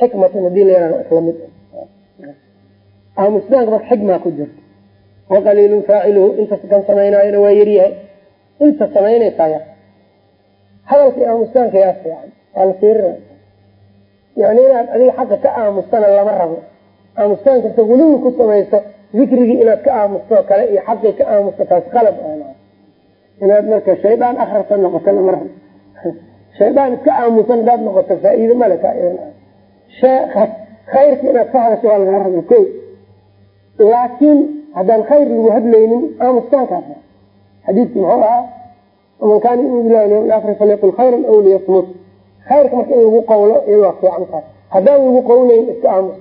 xikmatan haddii la yahado isla mid aamusitaanka marka xikmaa ku jirta waqaliilun faaciluhu inta kan samaynaayona waa yaryahay inta samaynaysaa ya hadalkii aamusitaanka yaa fiican. Waa la fiirina yani inaad adiga xaqa ka aamustana lama rabo. Aamustaanka inta weliba ku samayso dikrigii inaad ka aamusto kale iyo xaqii ka aamusto taas qalab inaad marka shaydaan akrasa noqoto mar. Shaydaan iska aamusan hadaad noqoto faa-iide male khayrka inaad ka hadasho waa lagaa raba ko laakiin haddaan khayr lagu hadlaynin aamustaankaas xadiidki muxuu ahaa man kaana yumin billahi alyawm alaakhir falyaqul khayran aw liyasmut. Khayrka marka in lagu qawlo iyada waa fiican tahay haddaan lagu qawlayn iska aamus.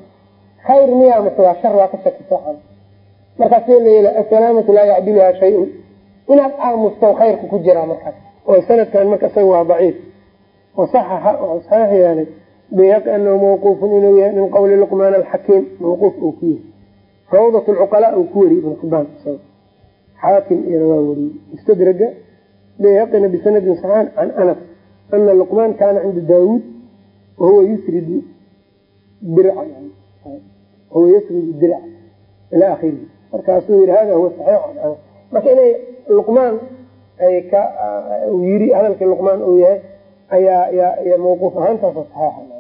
Khayr miyaa waa shar waa ka shakisoan markaasee layela asalaamatu laa yacdiluhaa shay-un inaad aamusto khayrka ku jiraa markaas. Oo sanadkan marka isaga waa daciif. Wasaxaxa oo saxiix anahu mawquufun inuu yahay min qawli luqmaan alxakiim mawquuf uu ku yahay. Rawdat lcuqalaa uu ku wariyey ibn xibaan xaakim iyana waa wariyey. Istadraga bayhaqina bisanadin saxaan can anas ana luqmaan kaana cinda daawuud wahuwa yusridu dirca huwa yusridu dirca ila akhirihi. Markaasuu yihi hada huwa saxiix. Marka inay luqmaan ay ka yiri hadalkii luqmaan uu yahay ayaa ya mawquuf ahaantaasa saxiixa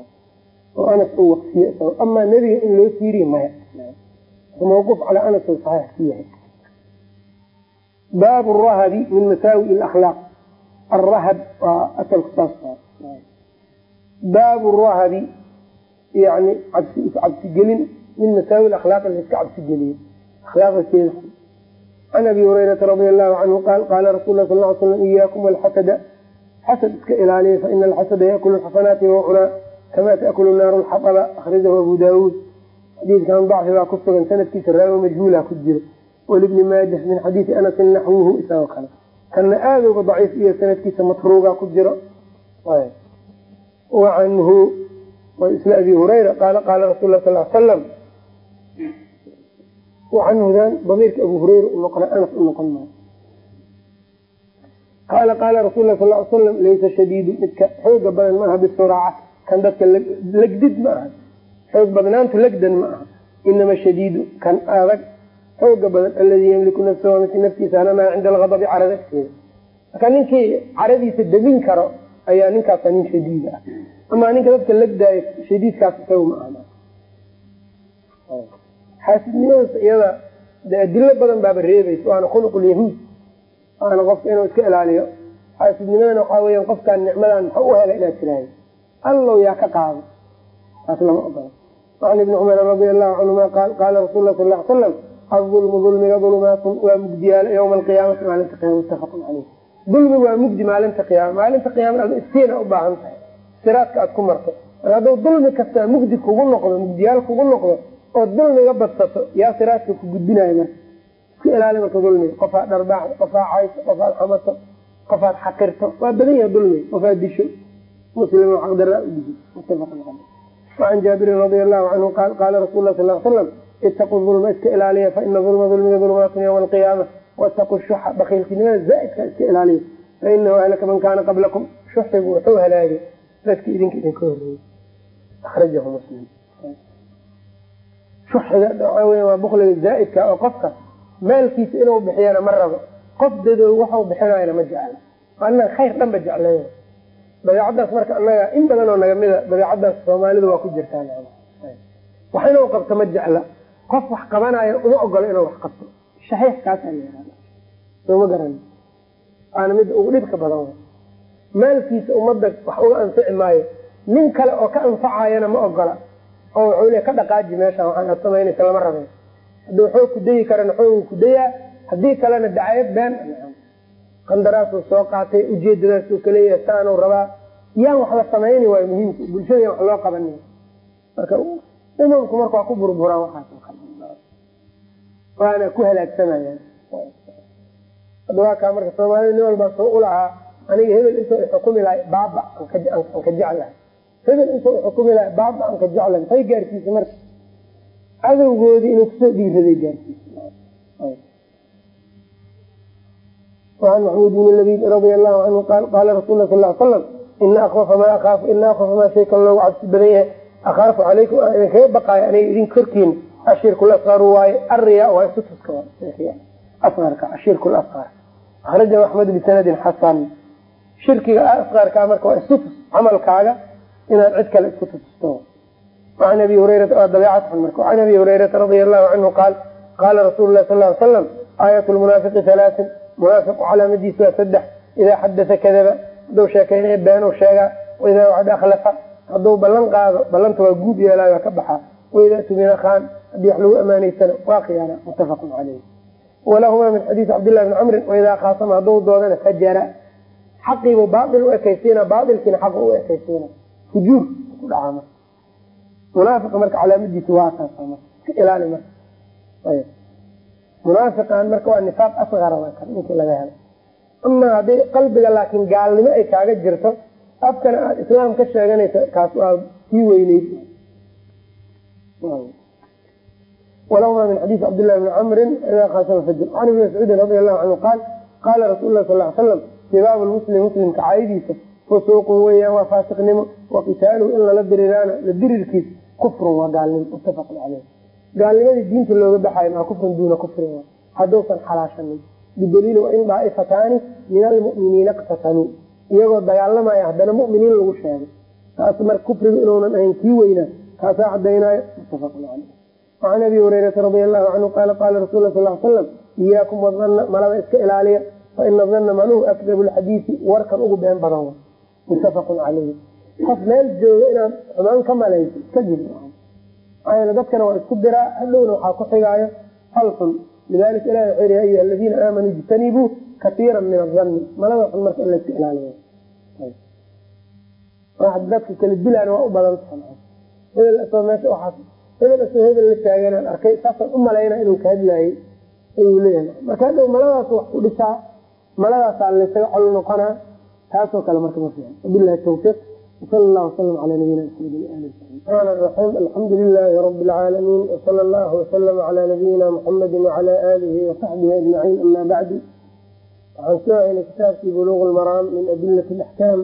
oo anas uu waqfiye amaa nebiga in loo tiiriye maya mawquuf calaa anas uu saxiix ku yahay. Baabu rahabi min masaawi akhlaaq arahab waa asalku saas baabu rahabi yani cabsi iscabsigelin min masaawi akhlaaq laiska cabsigeliyo akhlaaqakeeda can abi hurayrata radi allahu canhu qaal qaala rasul lah sal l slam iyaakum alxasada xasad iska ilaaliya faina alxasada yakulu xasanaati wacunaa kama taakulu naaru lxaaba akhrajahu abu daawuud xadiidkan dacfi baa ku sugan sanadkiisa raawi majhuula ku jiro walibni maajah min xadiidi anasin naxwuhu isagoo kale kana aada uga daciif iyo sanadkiisa matruuga ku jiro wa canhu isla abi hurayra qaala qaala rasul sal salam wacanhudan damiirka abu hureyra unoqona anas u noqon maayo qaala qaala rasul lah sal slam laysa shadiidu midka xooga badan maaha bisuraaca kan dadka legdid ma aha xoog badnaantu legdan ma aha inama shadiidu kan adag xooga badan aladii yamliku nafsahu mid naftiisa hananaa cinda aladabi carada agteeda marka ninkii caradiisa debin karo ayaa ninkaasa nin shadiid ah amaa ninka dadka legdaayo shadiidkaas isaga ma aha xaasidnimadaas iyada de adilo badan baaba reebaysa waana khuluqulyahuud waana qofka inuu iska ilaaliyo. Xaasidnimadana waxaa weya qofkaan nicmadan muxuu u hela inaad tiraayo allow yaa ka qaado taas lama ogola. Wacan ibni cumar radi allahu canhuma qaal qaala rasul lah sal l salam adulmu dulmiga dulumaatun waa mugdiyaalo yawma alqiyaamati maalinta qiyama mutafaqun caleyh dulmi waa mugdi maalinta qiyaama. Maalinta qiyaama ad istiina u baahan tahay. Siraadka aad ku marto. Mar hadduu dulmi kastaa mugdi kugu noqdo mugdiyaal kugu noqdo oo dulmiga badsato yaa siraadka ku gudbinayo marka. Iska ilaali marka dulmiga qofaad dharbaaxdo qofaad cayso qofaad xamato qofaad xaqirto. Waa badan yaha dulmiga qofaad disho. Muslim xaqdaraa u dihi mutafaqun caleyh wacan jaabirin radia allahu canhu qaal qaala rasul lah sal slam itaqu dulma iska ilaaliya faina dulma dulmiga dulmaatun yawma alqiyaama wataqu shuxa bakiiltinimada zaaidka iska ilaaliya. Fainahu ahlaka man kaana qablakum. Shuxigu wuxuu halaagay. Dadkii idinka idinka horeeyey akrajahu muslim waxaa weya waa bukliga zaaidka oo qofka maalkiisa inuu bixiyana ma rabo. Qof dadow waxau bixinayana ma jecla. Anaga khayr dhan ba jeclay dabeecadaas marka anaga in badan oo nagamida dabeecadaas soomaalidu waa ku jirtaa wax inuu qabto ma jecla. Qof wax qabanayo uma ogolo inuu wax qabto. Shaxiix kaasaa la sooma garan. Waana midda ugu dhibka badan. Maalkiisa ummadda wax uga anfici maayo. Nin kale oo ka anfacayana ma ogola oo wuxuu le ka dhaqaaji meesha waxaan aad samaynaysa lama rabe waxuu ku dayi karana xoogu ku dayaa haddii kalena dacayad been qandaraasuu soo qaatay ujeedadaasuu kaleeyahay saanuu rabaa. Yaan wax la samayni waayo muhiimka bulshada yaan wax loo qabanin marka umamku marka waa ku burburaan waxaas waana ku halaagsamayaan hadda marka soomaalida nin walbaa soo ulahaa aniga hebel intuu xukumi lahay baaba aan ka jeclahay hebel intuu xukumi lahay baaba aan ka jeclahay maxay gaarsiisa marka. Cadowgoodii inuu ku soo dhiiraday gaarsiisa an maxmuud bn labid radia allahu canhu qaal qaala rasul la sal slam ina akwafa maa akaafu ina akwafa maa shay kan loogu cabsi badan yahay. Akaafu calaykum aan idinkaga baqaayo aniga idin korkiin. Ashirku lasqaru waaye ariya waa isutuska asqarka ashirku lasqar akhrajahu axmed bisanadin xasan. Shirkiga asqarkaa marka waa isutus camalkaaga inaad cid kale isku tutusto an abi hurayrata waa dabeecad xun marka. An abi hurayrata radia allahu canhu qaal qaala rasuulu lah sal slam aayat lmunaafiqi halaatin munaafiqu calaamadiisu waa saddex. Idaa xadata kadaba hadduu sheekaynaya beenuu sheegaa waidaa wacda akhlafa hadduu ballan qaado ballanta waa guud yeelaayo waa ka baxaa waidaa tumina khaan haddii wax lagu amaaneysana waa khiyaana muttafaqun caleyh walahumaa min xadiisi cabdillahi bni camrin waidaa khaasama hadduu doodana fajara xaqiibuu baail u ekaysiina baailkiina xaq u ekaysiina fujuur ku dhacaa marka munaafiqa marka calaamadiisu waa marka iska ilaali marka. Ayb munaafiqan marka waa nifaaq asqara waa kan laga helo amaa haddii qalbiga laakiin gaalnimo ay kaaga jirto afkana aada islaam ka sheeganaysa kaas waa kii weyneyd. Walahumaa min xadiisi cabdillahi bni camrin idaa khaasama fajr. Can ibni mascuudin radi allahu canhu qaal qaala rasuulu lah sal ly slam sibaabu lmuslim muslimka caayadiisa fusuuqun weeyaan waa faasiqnimo wa qitaaluhu in lala diriraana la dirirkiis kufrun waa gaalnimo muttafaqun caleyh gaalnimadii diinta looga baxayo maa kufrun duuna kufrin hadduusan xalaashanin. Bidaliili wain daaifataani min almuminiina iqtataluu iyagoo dagaalamaya haddana muminiin lagu sheegay. Taas marka kufrigu inuunan ahayn kii weynaa kaasaa cadaynaayo muttafaqun caleyh wacan abi hurayrata radi allahu canhu qaala qaala rasul sal slam iyaakum wadanna malada iska ilaaliya faina danna maluhu akdabu lxadiisi warkan ugu been badan wa muttafaqun caleyhi qof meel jooga inaad xumaan ka malayso iska jir maxaa dadkana waa isku diraa hadhowna waxaa ku xigaayo falxun lidalika ilahi wuxuu ya ayuha aladiina aamanuu ijtanibuu kaiira min adanni malada xun marka in layska ilaaliyo dadka kala dilaana waa u badan tahay. Hebel asoo meesha waxaas hebel asoo hebel la taaganaan arkay saasaan u malayna inuu ka hadlaayey ayuu leeyahay. Marka hadhow maladaas wax ku dhisaa? Maladaasaa laysaga col noqonaa taasoo kale marka ma fiican wabilahi tawfiiq. Wsal llah wslam cala nabiyina maxamedi ali raxim alxamdu lilaahi rabi lcaalamiin wsala allahu waslama cala nabiyina muxamedi wacala aalihi wasaxbihi ajmaciin ama bacdu waxaan soo haynay kitaabkii buluuq lmaraam min adilati alaxkaam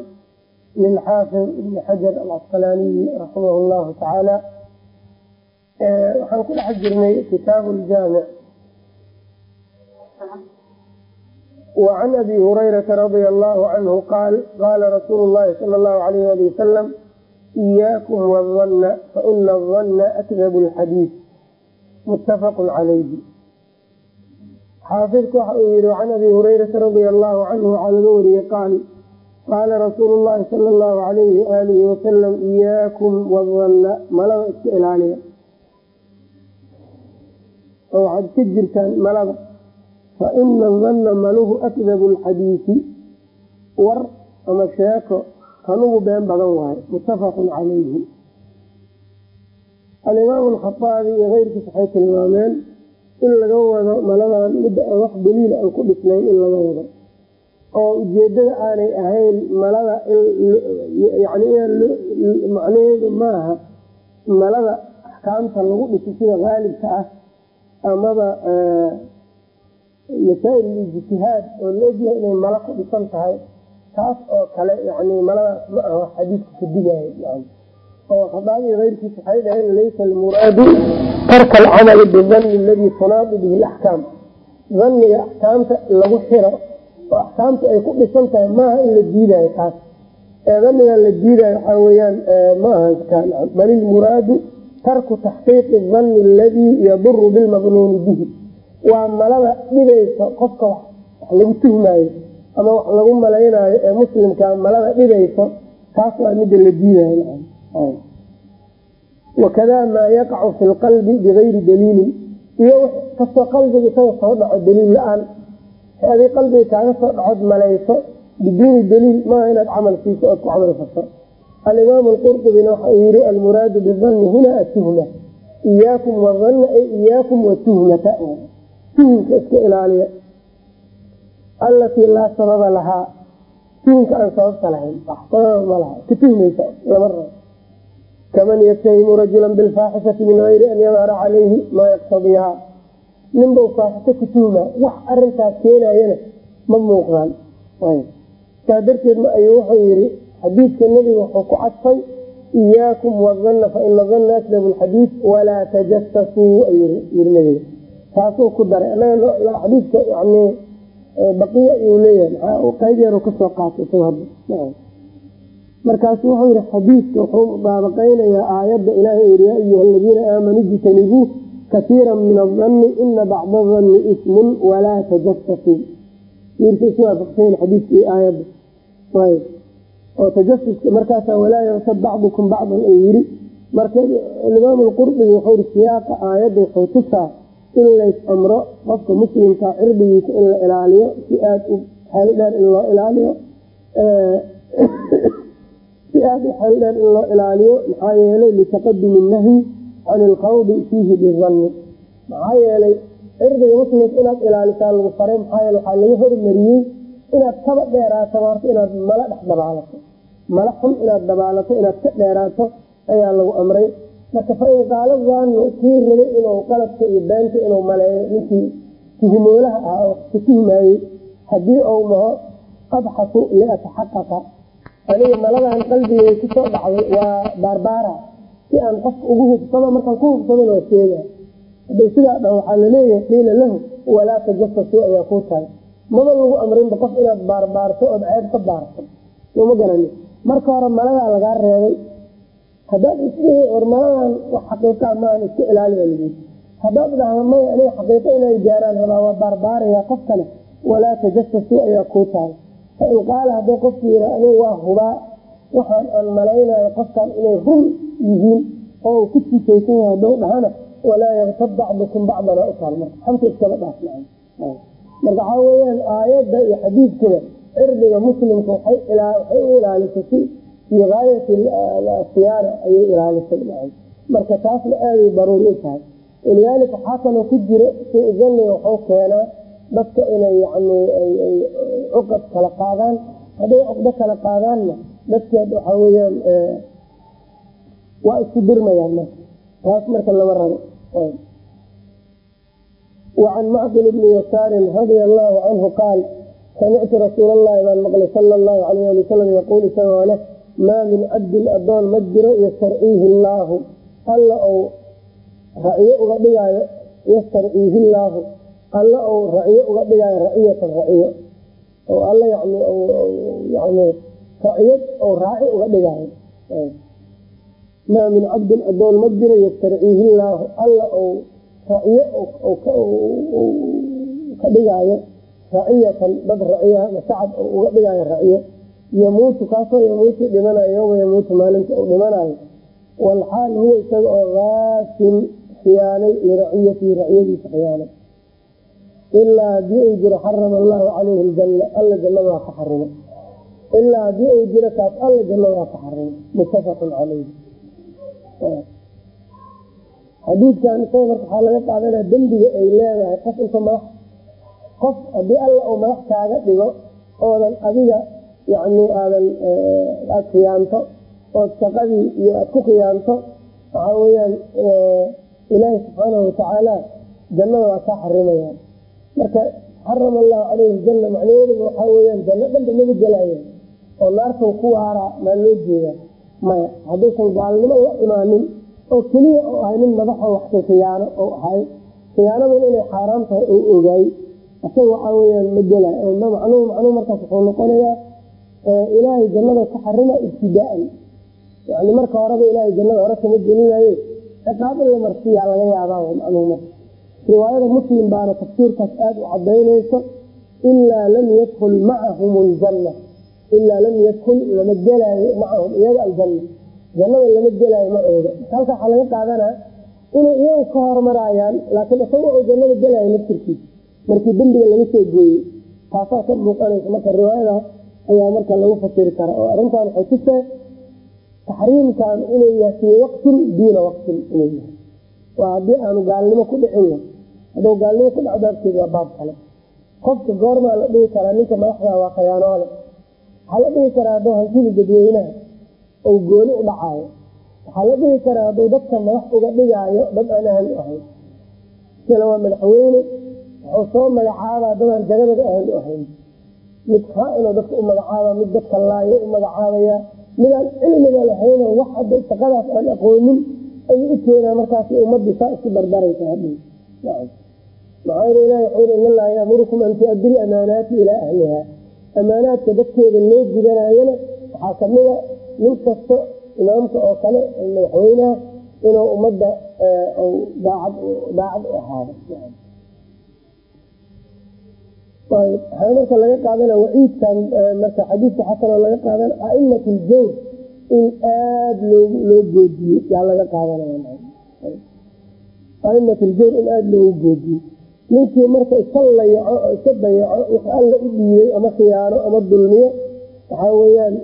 lilxaafid ibni xajar alcasqalaaniyi raximah llahu tacaala waxaan ku dhex jirnay kitaabu ljaamic wacan abi hurayraa radia allahu canhu qaal qaala rasuulu llahi sal llahu alayh ali wasalam iyaakum wadanna faina adanna akdabu lxadiid muttafaqu calayhi xaafidku waxa uu yihi can abi hurayraa radia allahu canhu waxaa laga wariyey qaal qaala rasuulu llahi sal llahu alayhi alihi wasalam iyaakum wadanna malada iska ilaaliya oo waxaad ka jirtaan malada faina danna maluhu akdabu lxadiisi war ama sheeko kanugu been badan waayo muttafaqun calayhi alimaamu alkhaaabi iyo keyrkiis waxay tilmaameen in laga wado maladan midda aan wax daliila aan ku dhisnayn in laga wado oo ujeedada aanay ahayn malada macnaheedu maaha malada axkaamta lagu dhiso sida haalibka ah amaba masaa'il ijtihaad oo la ogyahay inay mala ku dhisan tahay taas oo kale yani maladaas ma wax xadiidka ka digaayo oo khadaabi keyrkiis waxay dhaheen laysa almuraadu tarka alcamali bidanni aladii tunaadu bihi alaxkaam danniga axkaamta lagu xiro oo axkaamta ay ku dhisan tahay maaha in la diidaayo taas. Ee dannigan la diidaayo waxaa weyaan ma aha bal ilmuraadu tarku taxqiiqi danni aladii yaduru bilmadnuuni bihi waa malada dhibaysa qofka wax lagu tuhmaayo ama wax lagu malaynaayo ee muslimka malada dhibayso taas waa mida la diidayo wakada maa yaqacu fi lqalbi bigayri daliilin. Iyo kastoo qalbiga isaga soo dhaco daliil la'aan haddii qalbiga kaaga soo dhacood malayso biduuni daliil maaha inaad camal siiso ood ku camal faso alimaamu alqurطubina waxa uu yihi almuraadu bidanni huna atuhma iyaakum wadanna ay iyaakum watuhmata tuhumka iska ilaaliya. Allatii laa sababa lahaa. Tuhumka aan sababta lahayn wax sababa ma laha. Ka tuhmaysa lama rabo. Kaman yatahimu rajula bilfaaxishati min gayri an yadhara calayhi maa yaqtadiiha ninbau faaxisho ku tuhma wax arintaas keenayana ma muuqdaan. Saa darteed ayuu wuxuu yihi xadiidka nebiga wuxuu ku cadfay iyaakum wadanna faina danna akdabu lxadiid walaa tajasasuu ayuu yiri nebiga taasuu ku daray. Xadiidka yani baqiya ayuu leeyahay. Qayb yar ka soo qaatay isaga hadda. Markaasu wuxuu yihi xadiidka wuxuu mudaabaqaynayaa aayadda ilaahay yiri yaa ayuha aladiina aamanuu ijtanibuu kaiira min adanni ina bacda danni ismun walaa tajasasuu wiilka iswaafaqsayn xadiiskii aayadda. Oo tajasuska markaasa walaa yaqtab bacdukum bacdan ay yiri marka imaam wuxuu iri siyaaqa aayadda wuxuu tusaa in lays amro qofka muslimka cirdigiisa in la ilaaliyo si aad xeel dheer in loo ilaaliyo *coughs* si aad u xeel dheer in loo ilaaliyo maxaa yeelay litaqadumi nahyi can ilqawdi fiihi bidanni maxaa yeelay cirdiga muslimka inaad ilaalisaa lagu faray maxaa yeele waxaa laga hormariyey inaad kaba dheeraato horta inaad mala dhex dabaalato. Mala xun inaad dabaalato inaad ka dheeraato ayaa lagu amray marka fain qaalo daanu kii rabay inuu qalabka iyo beenta inuu maleeyo ninkii tuhmoolaha ah oo ka tuhmaayey haddii uu maho abxasu liataxaqaqa aniga maladan qalbigay ku soo dhacday waa baarbaara si aan qofka ugu hubsado markaan ku hubsadon waa sheega. Haduu sidaa dhan waxaa la leeyahay qiila lahu walaa tajasasuu ayaa kuu tahay maba lagu amrinba qof inaad baarbaarto ood ceeb ka baarto. Soma garani. Marka hore maladaa lagaa reebay haddaad isdhihi or maladan wax xaqiiqa maan iska ilaaliya lii haddaad dhahda may aniga xaqiiqo inay gaaraan rabaa baarbaaraya qof walaa tajasasuu ayaa kuu tahay. Fain qaala hadduu qofku yira anigu waa hubaa waxaan aan malaynayo qofkan inay run yihiin oo ku sifaysan yahay hadduu dhahana walaa yaktab bacdukum bacdana utaal marka xanta iskaba dhaaf marka waxaa weyaan aayadda iyo xadiidkuba cirdiga muslimka waxay u ilaalisay gaayati siyaara ayay ilaalisay marka taasna aaday daruuri tahay. Walidaalika waxaa kaloo ku jira suzaniga waxuu keenaa dadka inay yani cuqad kala qaadaan. Hadday cuqdo kala qaadaanna dadkeed waxaa weyaan waa isku dirmayaan marka. Taas marka lama rabo. Wacan macqil bni yasaarin radia allahu canhu qaal samictu rasuul allahi baan maqlay sala allahu alayh ali wasalam yaquul isagoo leh maa min cabdin adoon ma jiro yastarciihi illaahu alla ou raciyo uga dhigaayo yastarciihi illaahu alla ou raciyo uga dhigaayo raciyatan raciyo oo alla yani yani raciyad ou raaci uga dhigaayo. Maa min cabdin adoon ma jiro yastarciihi illaahu alla ou raciyo ka dhigaayo raciyatan dad raciya masacad ou uga dhigaayo raciyo yamuutu kaasoo yamuutu dhimanayo yowma yamuutu maalinta uu dhimanayo. Walxaal huwa isaga oo haasin khiyaanay liraciyatihi raciyadiisa khiyaanay. Ilaa haddii uu jiro xarama allahu calayhi ljanna alla jannada waa ka xarimay ilaa haddii uu jiro kaas alla jannada waa ka xarimay muttafaqun calayhi. Xadiidkan isaga marka waxaa laga qaadanaya dembiga ay leedahay qof inta madax qof haddii alla uu madax kaaga dhigo oodan adiga yani aadan aada khiyaanto ood shaqadii iyo aada ku khiyaanto waxaa weyaan ilaahi subxaanahu watacaala jannada waa kaa xarimayaan marka xarama allahu caleyhi janna macnaheeduna waxaa weyaan janno dhanba maba gelaya oo naartan ku waaraa maa loo jeedaa. Maya hadduusan gaalnimo la imaanin oo keliya oo ahay nin madaxoo waxka khiyaano oo ahay khiyaanaduna inay xaaraam tahay oo ogaay isaga waxaa weyaan ma gela macnuhu macnuhu markaas wuxuu noqonayaa ilaahay jannada ka xarima ibtidaaan yani marka horeba ilaahay jannada hore kama gelinaye ciqaab la marsiiyaa laga yaabaa macnuhu marka riwaayada muslim baana tafsiirkaas aada u cadaynayso ilaa lam yadkul macahum ljanna ilaa lam yadkul lama gelaayo macahum iyaga aljanna. Jannada lama gelaayo macooda halka waxaa laga qaadanaa inay iyagu ka hormarayaan laakiin isaga oo jannada gelaayo laftirkiisa markii dembiga laga soo gooyey taasaa ka muuqanaysa marka riwaayada ayaa marka lagu fasiri kara oo arrintan waxay tusee taxriimkan inuu yahay waqtin diina waqtin inuu yahay. Waa haddii aanu gaalnimo ku dhicin hadduu gaalnimo ku dhaco baabkeeda waa baab kale. Qofka goormaa la dhihi karaa ninka madaxda waa khayaanoole waxaa la dhihi karaa hadduu hantida dadweynaha ou gooni u dhacaayo. Waxaa la dhihi karaa hadduu dadka madax uga dhigaayo dad aan ahal u ahayn. Sila waa madaxweyne wuxuu soo magacaabaa dadaan jagadada ahal u ahayn mid haa-inoo dadka u magacaaba mid dadka laayo u magacaabaya midaan cilmiga lahayn wax hadda shaqadaas aan aqoonin ayuu u keenaa markaas ummadii saa isku dardaraysa maxaa yl ilahi wuxuu in yaamurukum an tu-addi lamaanaati ilaa ahliha amaanaadka dadkeeda loo gudanayana waxaa kamida nin kasta imaamka oo kale madaxweynaha inuu ummadda daacad daacad u ahaado waxaa marka laga qaadana waciidkan marka xadiidka waxaa kaloo laga qaadana aimat ljawr in aada loo goodiye yaa laga qaadanaya aimat ljawr in aada loogu goodiye ninkii marka iska layaco iska dayaco wix alla u dhiibay ama khiyaano ama dulmiyo waxaa weeyaan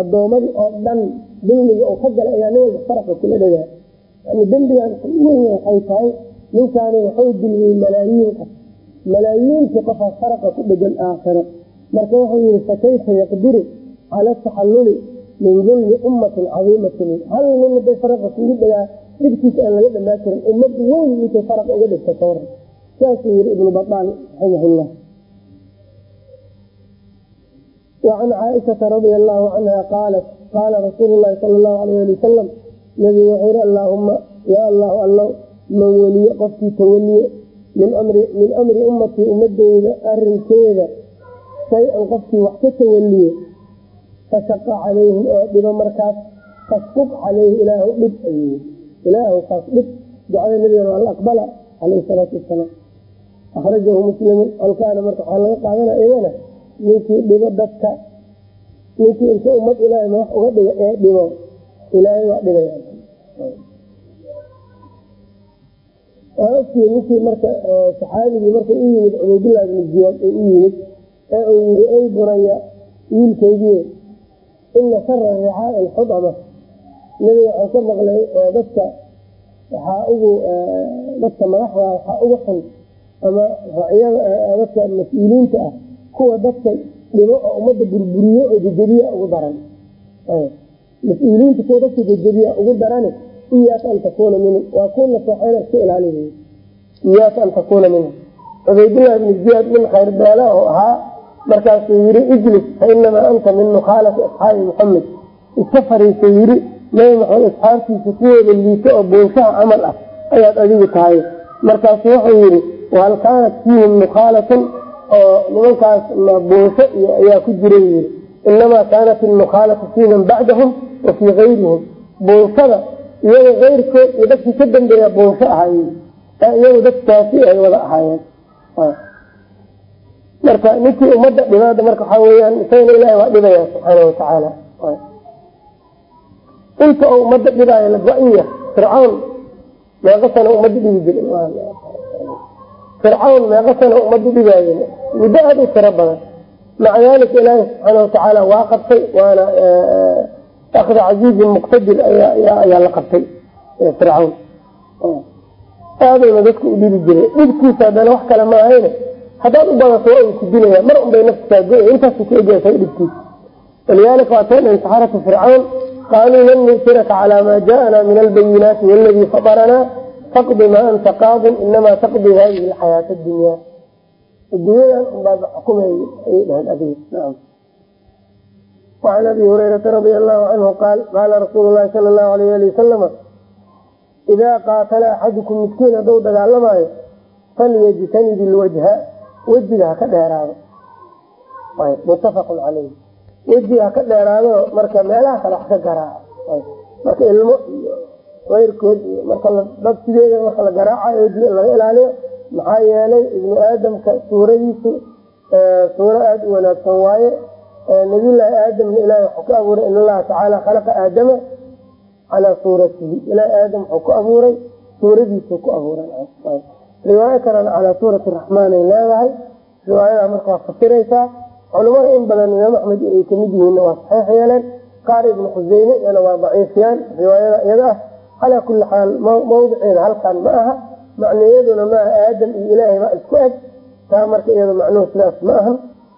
addoomadii oo dhan dulmiga oo ka galay ayaa nin walba faraqa kula dhagaa yani dembigan weyn waxay tahay ninkaani waxuu dulmiyey malaayiin qof malaayiintii qofaa faraqa ku dhegan aakhiro. Marka wuxuu yihi fakayfa yaqdiru cala taxalluli min dulmi ummatin cadiimatin? Hal nin haday faraqa kugu dhagaa dhibkiisa aan laga dhamaa karin ummad weyn ninkay faraqa uga dhigta ka saasuu yihi ibnu baaan raximahullah. Wacan caaishata radia allahu canha qaalat qaala rasuulu llahi sala allahu alayh ali wasalam nabigu wuxuu yihi allaahuma yaa allahu allow man weliye qofkii tawaliye min amri ummatii ummadeyda arinkeeda shay-an qofkii wax ka tawaliye fashaqa calayhim oo dhibo markaas fasquq calayhi ilaahu dhib ayy ilaahu kaas dhib ducada nabigana waa la aqbala calayhi salaatu wasalaam akhrajahu muslimun halkaana marka waxaa laga qaadana iyana ninkii dhibo dadka ninkii inta ummad ilaahay madax uga dhigo ee dhibo. Ilaahay waa dhibaya ogtiye ninkii marka saxaabigii marka u yimid cubaydullah ibnu ziyaad u yimid ee uu yiri ey bunaya wiilkaygiie ina shara ricaai alxudama nabiga waxaan ka maqlay dadka waxaa ugu dadka madaxda waxaa ugu xun ama dadka mas'uuliyiinta ah kuwa dadka dhibo oo ummadda burburiyo oo jejebiya ugu daran. Mas'uuliyiinta kuwa dadka jejebiya ugu darani iyaaka an takuuna minhum waa ku naseexeyna iska ilaaliy iyaaka an takuuna minhum cubaydullah ibni ziyaad min khayr beela oo ahaa markaasuu yiri ijlis fa inamaa anta min nukhaalati asxaabi muxamed iska fariisay yiri nabi maxamed asxaabtiisa kuwooda liito oo buunshaha camal ah ayaad adigu tahay markaasu wuxuu yidhi wahal kaanat fiihim nukhaalatun oo nimankaas buunsho iyo ayaa ku jira yiri inamaa kaanat inukhaalatu fii man bacdahum wa fii gayrihim buunshada iyaga keyrkood iyo dadkii ka dambeeya buunsho ahay iyagu dadkaasi ay wada ahaayeen. Marka ninkii ummadda dhibaada marka waxaa weyaan isagana ilahay waa dhibaya subxaana watacaala inta oo ummadda dhibaayo ladwa-iya fircawn meeqa sana ummadda dhibi jir fircawn meeqa ummadda dhibaaye muddo aada u tiro badan. Maca dalika ilaahi subxaana watacaala waa qabtay waana akda casiizin muqtadir ayaa la qabtay fircawn. Aadayna dadka u dhibi jiray. Dhibkiisa haddana wax kale ma ahayne. Haddaad u badato waa ku dilaya mar un bay naftikaa go intaasu ku egyahay dhibkiisa. Walidaalika waateen insaxaratu fircawn qaaluu lan nu'tiraka calaa maa jaءana min albayinaati waladii fadaranaa faqdi maa anta qaadin inamaa taqdi hadihi alxayaata addunya adunyadan unbaad xukumay ayay dhaheen adiga wacan abi hurayrata radia allahu canhu qaal qaala rasuulu llahi sala allahu alayh ali wasalama idaa qaatala axadukum midkiin hadduu dagaalamaayo falyajtanib ilwajha wejiga ha ka dheeraado muttafaqun caleyh wejiga ha ka dheeraado marka meelaha kale wax ka garaaco marka ilmo iyo keyrkood iyo marka dad sideeda marka la garaacayo wejiga in laga ilaaliyo maxaa yeelay ibnu aadamka suuradiisu suuro aada u nabiyullaahi aadamna ilahi wuxuu ka abuuray in allaha tacaala khalaqa aadama calaa suuratihi. Ilahi aadam wuxuu ku abuuray suuradiisu ku abuuray riwaayo kalena calaa suurati raxmaan ay leedahay. Riwaayada marka waa fasiraysaa. Culamada in badan imaam axmed ay ka mid yihiinna waa saxiix yeeleen. Qaar ibnu khuseyme iyana waa daciifiyaan. Riwaayada iyada ah calaa kulli xaal mawdiceeda halkan ma aha. Macnayaduna maaha aadam iyo ilaahay baa isku eg. Taa marka iyada macnuhu sidaas ma ahan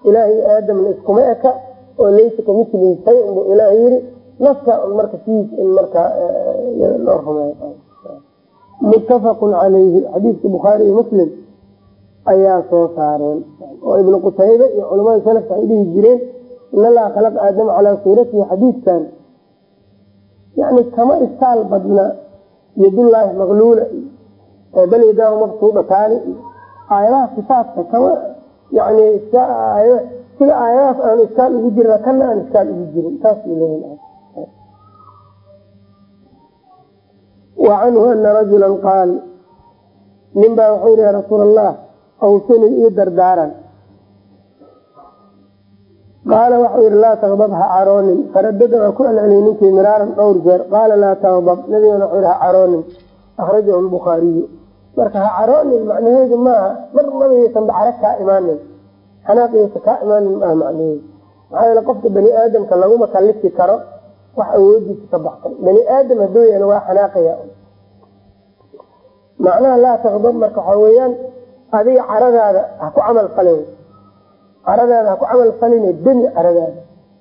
ilaahay aadamna iskuma eka oo laysa kamilihi shay-un buu ilaah yiri nafka marka sidiis in markaa loo rumeeyo. Muttafaqun calayhi xadiidka bukhaari iyo muslim ayaa soo saareen oo ibnu qutaybe iyo culamada salafka ay dhihi jireen in allaha khalaqa aadama calaa suuratihi xadiidkan. Yani kama istaal badna yadullaahi maqluula bal yadaahu mabsuudataani aayadaha sifaatka kama yani sida aayadahaas aan iskaal ugu jirna kana aan iskaal ugu jirin saas leeyihiin wa canhu ana rajula qaal nin baa wuxuu yihi ya rasuul allah awsini ii dardaaran qaala waxau yihi laa taqdab ha caroonin faradada ku celceliyay ninkii miraaran dhowr jeer qaala laa taqdab nabigana wuxuu yihi ha caroonin akhrajahu lbukhaariyu marka ha caroonin macnaheedu maaha mar nabigaysan bacra kaa imaanin. Xanaaqiyasa kaa imaanin maaha macnaheedu. Maxaa yeele qofka bani aadamka laguma kalifi karo wax awoodiisa ka baxsan. Bani aadam hadduu yahan waa xanaaqaya macnaha laa taqdab marka waxaa weeyaan adiga caradaada ha ku camal falin. Caradaada ha ku camal falin demi caradaada.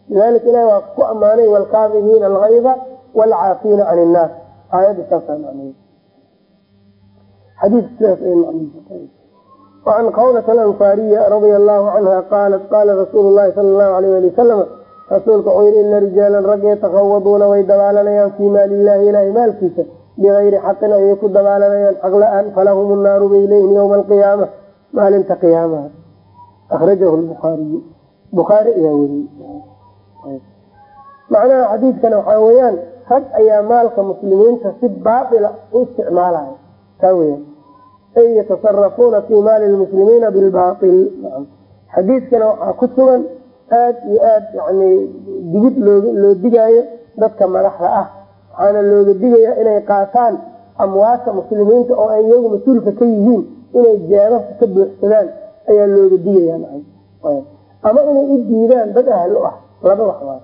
Lidalika ilahi waa ku ammaanay waalkaadimiina algayda waalcaafiina can innaas aayadda saasa macnay an qawlata ansaariya radia alaahu canha qaalat qaala rasuulu lahi sal lahu alayh ali wasalam rasuulka wuxuu yii ina rijaalan ragee takawaduuna way dabaalanayaan fii maalillahi ilaahi maalkiisa bigayri xaqin ayay ku dabaalanayaan xaq la'aan falahum naaru baileyhim ywma alqiyaama maalinta qiyaamaha akhrajahu lbuaariy bukhaari ayaa weriyey macnaha xadiidkan waxaa weyaan rag ayaa maalka muslimiinta si baatila u isticmaalaya taa weyaan ay yatasarafuuna fi maali lmuslimiina bilbail xadiidkana waxaa ku sugan aad iyo aad yani digid loo digaayo dadka madaxda ah waxaana looga digaya inay qaataan amwaasha muslimiinta oo ay iyagu mas'uulka ka yihiin inay jeebabka ka buuxsadaan ayaa looga digaya ama inay u diidaan dad ahlo ah laba waxbaa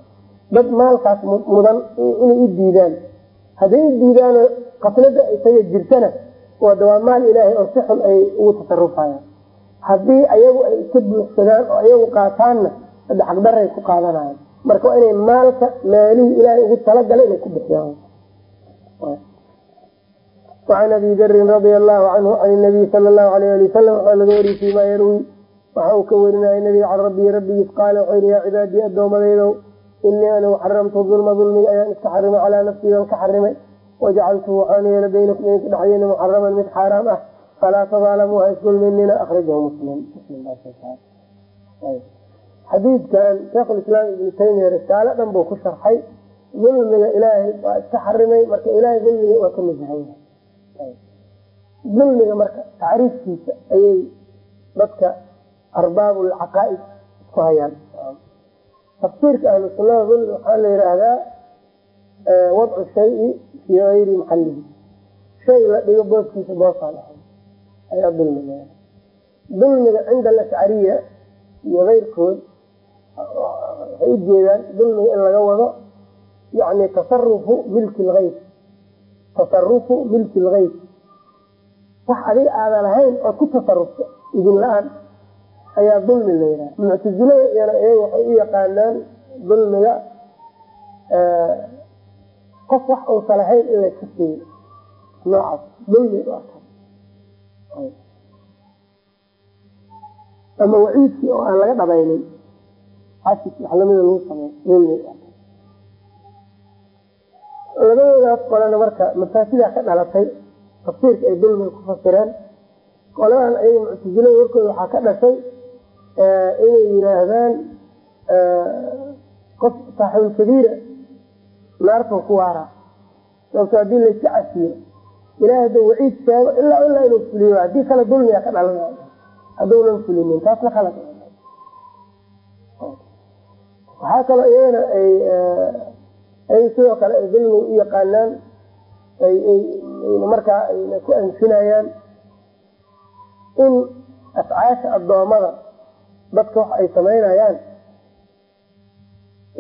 dad maalkaas mudan inay u diidaan hadday u diidaan qasnada isaga jirtana waa maal ilaahay oo si xun ay ugu tasarufayaan haddii ayagu ay iska buuxsadaan oo ayagu qaataanna hada xaqdaray ku qaadanayan marka waa inay maalka maalihii ilaahay ugu talagalay inay ku bixiyaan. Wacan abi darin radia allahu canhu can nabiy sala allahu alayh ali wasalam waxaa laga wariyey fiima yarwi. Waxa uu ka werinaya nabiga can rabbii rabbigiis qaala wuxuu yihi yaa cibaadii addoomadaydow inii anigu xaramtu dulma dulmiga ayaan iska xarimay calaa nafsii baan ka xarimay wajacaltuhu waxaan yeela baynakum idinka dhexdeena muxaraman mid xaaraam ah falaa tadaalamuu ha isdulminina akhrajahu muslim xadiidkan sheikhulislaam ibnu taymiya risaalo dhan buu ku sharxay dulmiga ilaahay waa iska xarimay marka ilaahay dulmiga waa ka nasahay dulmiga marka tacriifkiisa ayay dadka arbaab lcaqaaid isku hayaan tafsiirka ahlu dulmi waxaa la yidhaahdaa wadcu shayi fii ayri maxalihi shay la dhigo booskiisa boosaan ahay ayaa dulmiga dulmiga cinda alashcariya iyo keyrkood waxay u jeedaan dulmiga in laga wado yani tasarufu milki lgeyr tasarufu milki lgeyr wax adiga aada lahayn ood ku tasarufta idin la'aan ayaa dulmi la yidhaha muctasilada iyana iyaga waxay u yaqaanaan dulmiga qof wax uusa lahayn in layska siiyo noocaas dulmi ama waciidkii oo aan laga dhabaynin. Xasis wax lagu samey dulmi labadoodaas qolena marka masaasidaa ka dhalatay tafsiirka ay dulmiga ku fasireen qoladan ayaga muctasilada warkooda waxaa ka dhashay inay yidhaahdaan qof saaxibulkabiira naartan ku waaraa sababto haddii layska casiyo ilahay hadduu waciid sheego ilaa ilaa inuu fuliyo haddii kale dulmiga ka dhalanay hadduunan fulinin taasna khalad waxaa kaloo iyagana ay ay sidoo kale ay dulmiga u yaqaanaan ayna markaa ayna ku anfinayaan in afcaasha addoommada dadka wax ay samaynayaan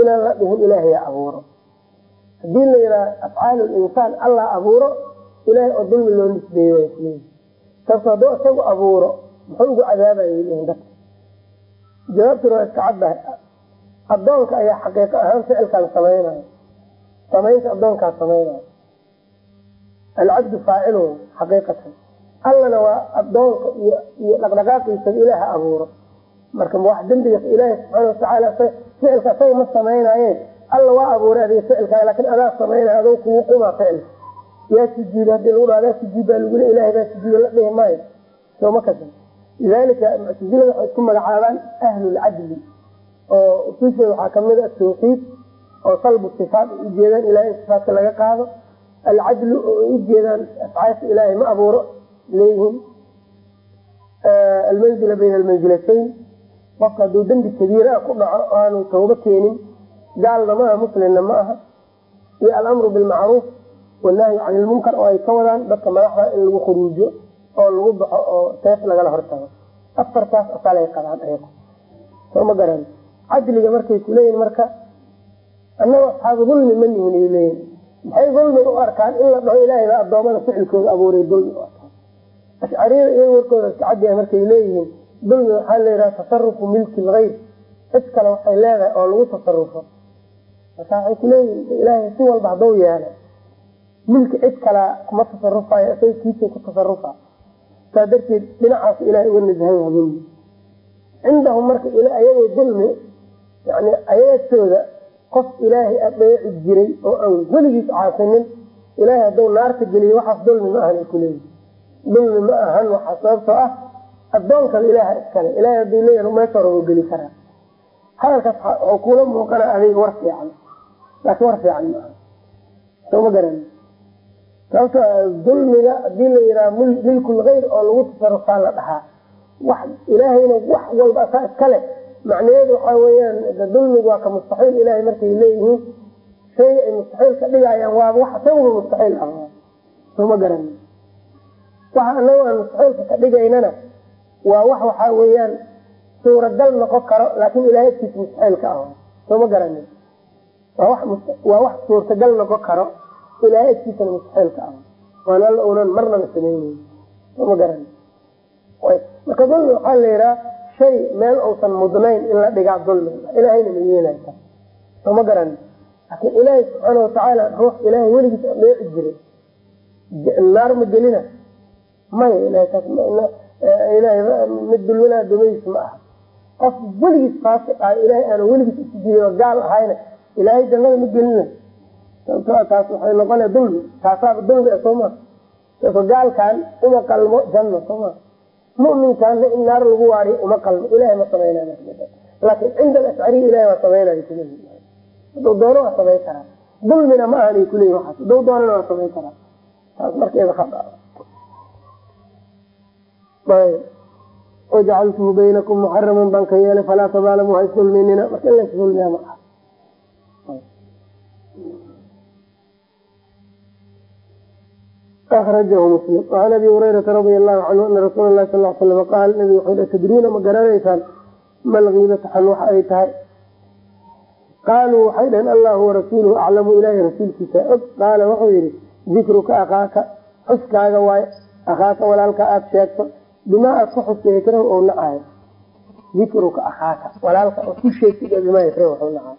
inaan la dhihin ilaahay abuuro haddii la yidhaha afcaal linsaan allah abuuro ilahay oo dulmi loo nisbeeyo sababto hadduu isagu abuuro muxuu ugu cadaabayay dadka jawaabtuna waa iska caddahay addoonka ayaa xaqiiqo ahaan ficilkan samaynayo. Samaynta addoonkaa samaynayo. Alcabdu faacil xaqiiqatan. Allana waa addoonka iyo dhaqdhaqaaqiisaba ilaaha abuuro. Marka wax dembigaas ilaahi subxaana watacaala ficilka isaga ma samaynaayeen alla waa abuuray adiga ficilkaa laakin adaa samaynaya adoo kugu qumaa ficilka yaa sujuuda haddii lagu dha adaa sujuud baa lagule ilahay baa sujuuda la dhihi maayo. Sooma kasan lidalika muctasilada waxay isku magacaabaan ahlulcadli oo usuusheeda waxaa ka mid a tawxiid oo salbu sifaat ay ujeedaan ilahay in sifaatka laga qaado. Alcadlu oo ay ujeedaan afcaasha ilaahay ma abuuro leeyihiin almanzila bayna almanzilatayn qofka hadduu dembi kabiira ku dhaco aanu tawbo keenin gaalna ma aha muslimna ma aha iyo alamru bilmacruuf wanahyu can ilmunkar oo ay ka wadaan dadka madaxda in lagu khuruujo oo lagu baxo oo seef lagala hortago afartaas asalay qabaan ayagu soo ma garan cadliga markay kuleeyihin marka annaga asxaabu dulmi ma nihin ay leeyihiin maxay dulmi u arkaan in la dhaho ilaahay baa adoomada ficilkooda abuuray dulmi u arkaan ashcariyada iyaga warkooda iska markay leeyihiin dulmi waxaa la yidhaha tasarufu milki lgayr cid kale waxay leedahay oo lagu tasarufo marka waxay kuleeyihin ilaahay si walba hadduu yeelo milki cid kalaa kuma tasarufayo isay kiisa ku tasarufa saa darteed dhinacaas ilahay uga nasahan yaha dulmi cindahum marka ayagoo dulmi yani ayagtooda qof ilaahay adeeci jiray oo aan weligiis caasinin ilaahay hadduu naarta geliyo waxaas dulmi ma ahan ay kuleeyihin dulmi ma ahan waxaa sababtoo ah adoonkada ilaaha iskale ilahay haduu leeyahay meesha hore geli karaa. Hadalkaas kula muuqana adiga war fiican laakiin war fiican. Ma aha soo ma garan. Sababto dulmiga haddii la yidhaha milkul gayr oo lagu tasarufaa la dhahaa wax ilaahayna wax walba asaa iskale macnaheedu waxaa weyaan dulmigu waa ka mustaxiil ilahay markay leeyihiin shay ay mustaxiil ka dhigayaan waaba wax isaguba mustaxiil ah. Soo ma garan. Waxa anagu aan mustaxiilka ka dhigaynana waa wax waxaa weeyaan suuragal noqon karo laakin ilahay agtiisa mustaxiilka ah. Soo ma garani waa wax suurtagal noqon karo. Ilahay agtiisana mustaxiilka ah. Waana alla unan marnaba samayneyn ma garani marka dulmi waxaa la yihaha shay meel uusan mudnayn in la dhigaa dulmi. Ilahayna ma yeelay ta soo ma garani laakin ilaahay subxaana watacaala ruux ilaahay weligiis adeeci jiray. Naar ma gelina. Maya mid dulminaa dumadiis ma aha. Qof weligiis faasiq ah ilahay aana weligiis isjiido gaal ahayna ilaahay jannada ma gelina. Sababto taas waxay noqona dulmi. Taasaaba dulmi a sooma gaalkan uma qalmo janno sooma muminkaana in naar lagu waariyo uma qalmo. Ilahay ma samaynayo laakin cinda alashcariya ilahay waa samaynayo haduu doono waa samayn karaa. Dulmina ma ahanay kuleeyi waaas haduu doonana waa samayn karaa. Taas markeeda khada wajacaltuhu baynakum muxaraman baan ka yeelay falaa tabaalamu ha isdulminina marka in laisdulmiya ma aha akrajahu muslim an abi hurayrata radia allahu canhu ana rasuula lahi sal slam qaal nabig wuxuu tadruuna ma garanaysaan mal kiibata xan waxa ay tahay qaaluu waxay dhaheen allahu warasuuluhu aclamu ilahi rasuulkiisa og qaala wuxuu yihi dikruka akhaaka xuskaaga waaye akhaaka walaalka aada sheegto bimaa aad ku xustay yakrahu ou nacayo dikruka akhaaka walaalka ood ku sheegtid bimaa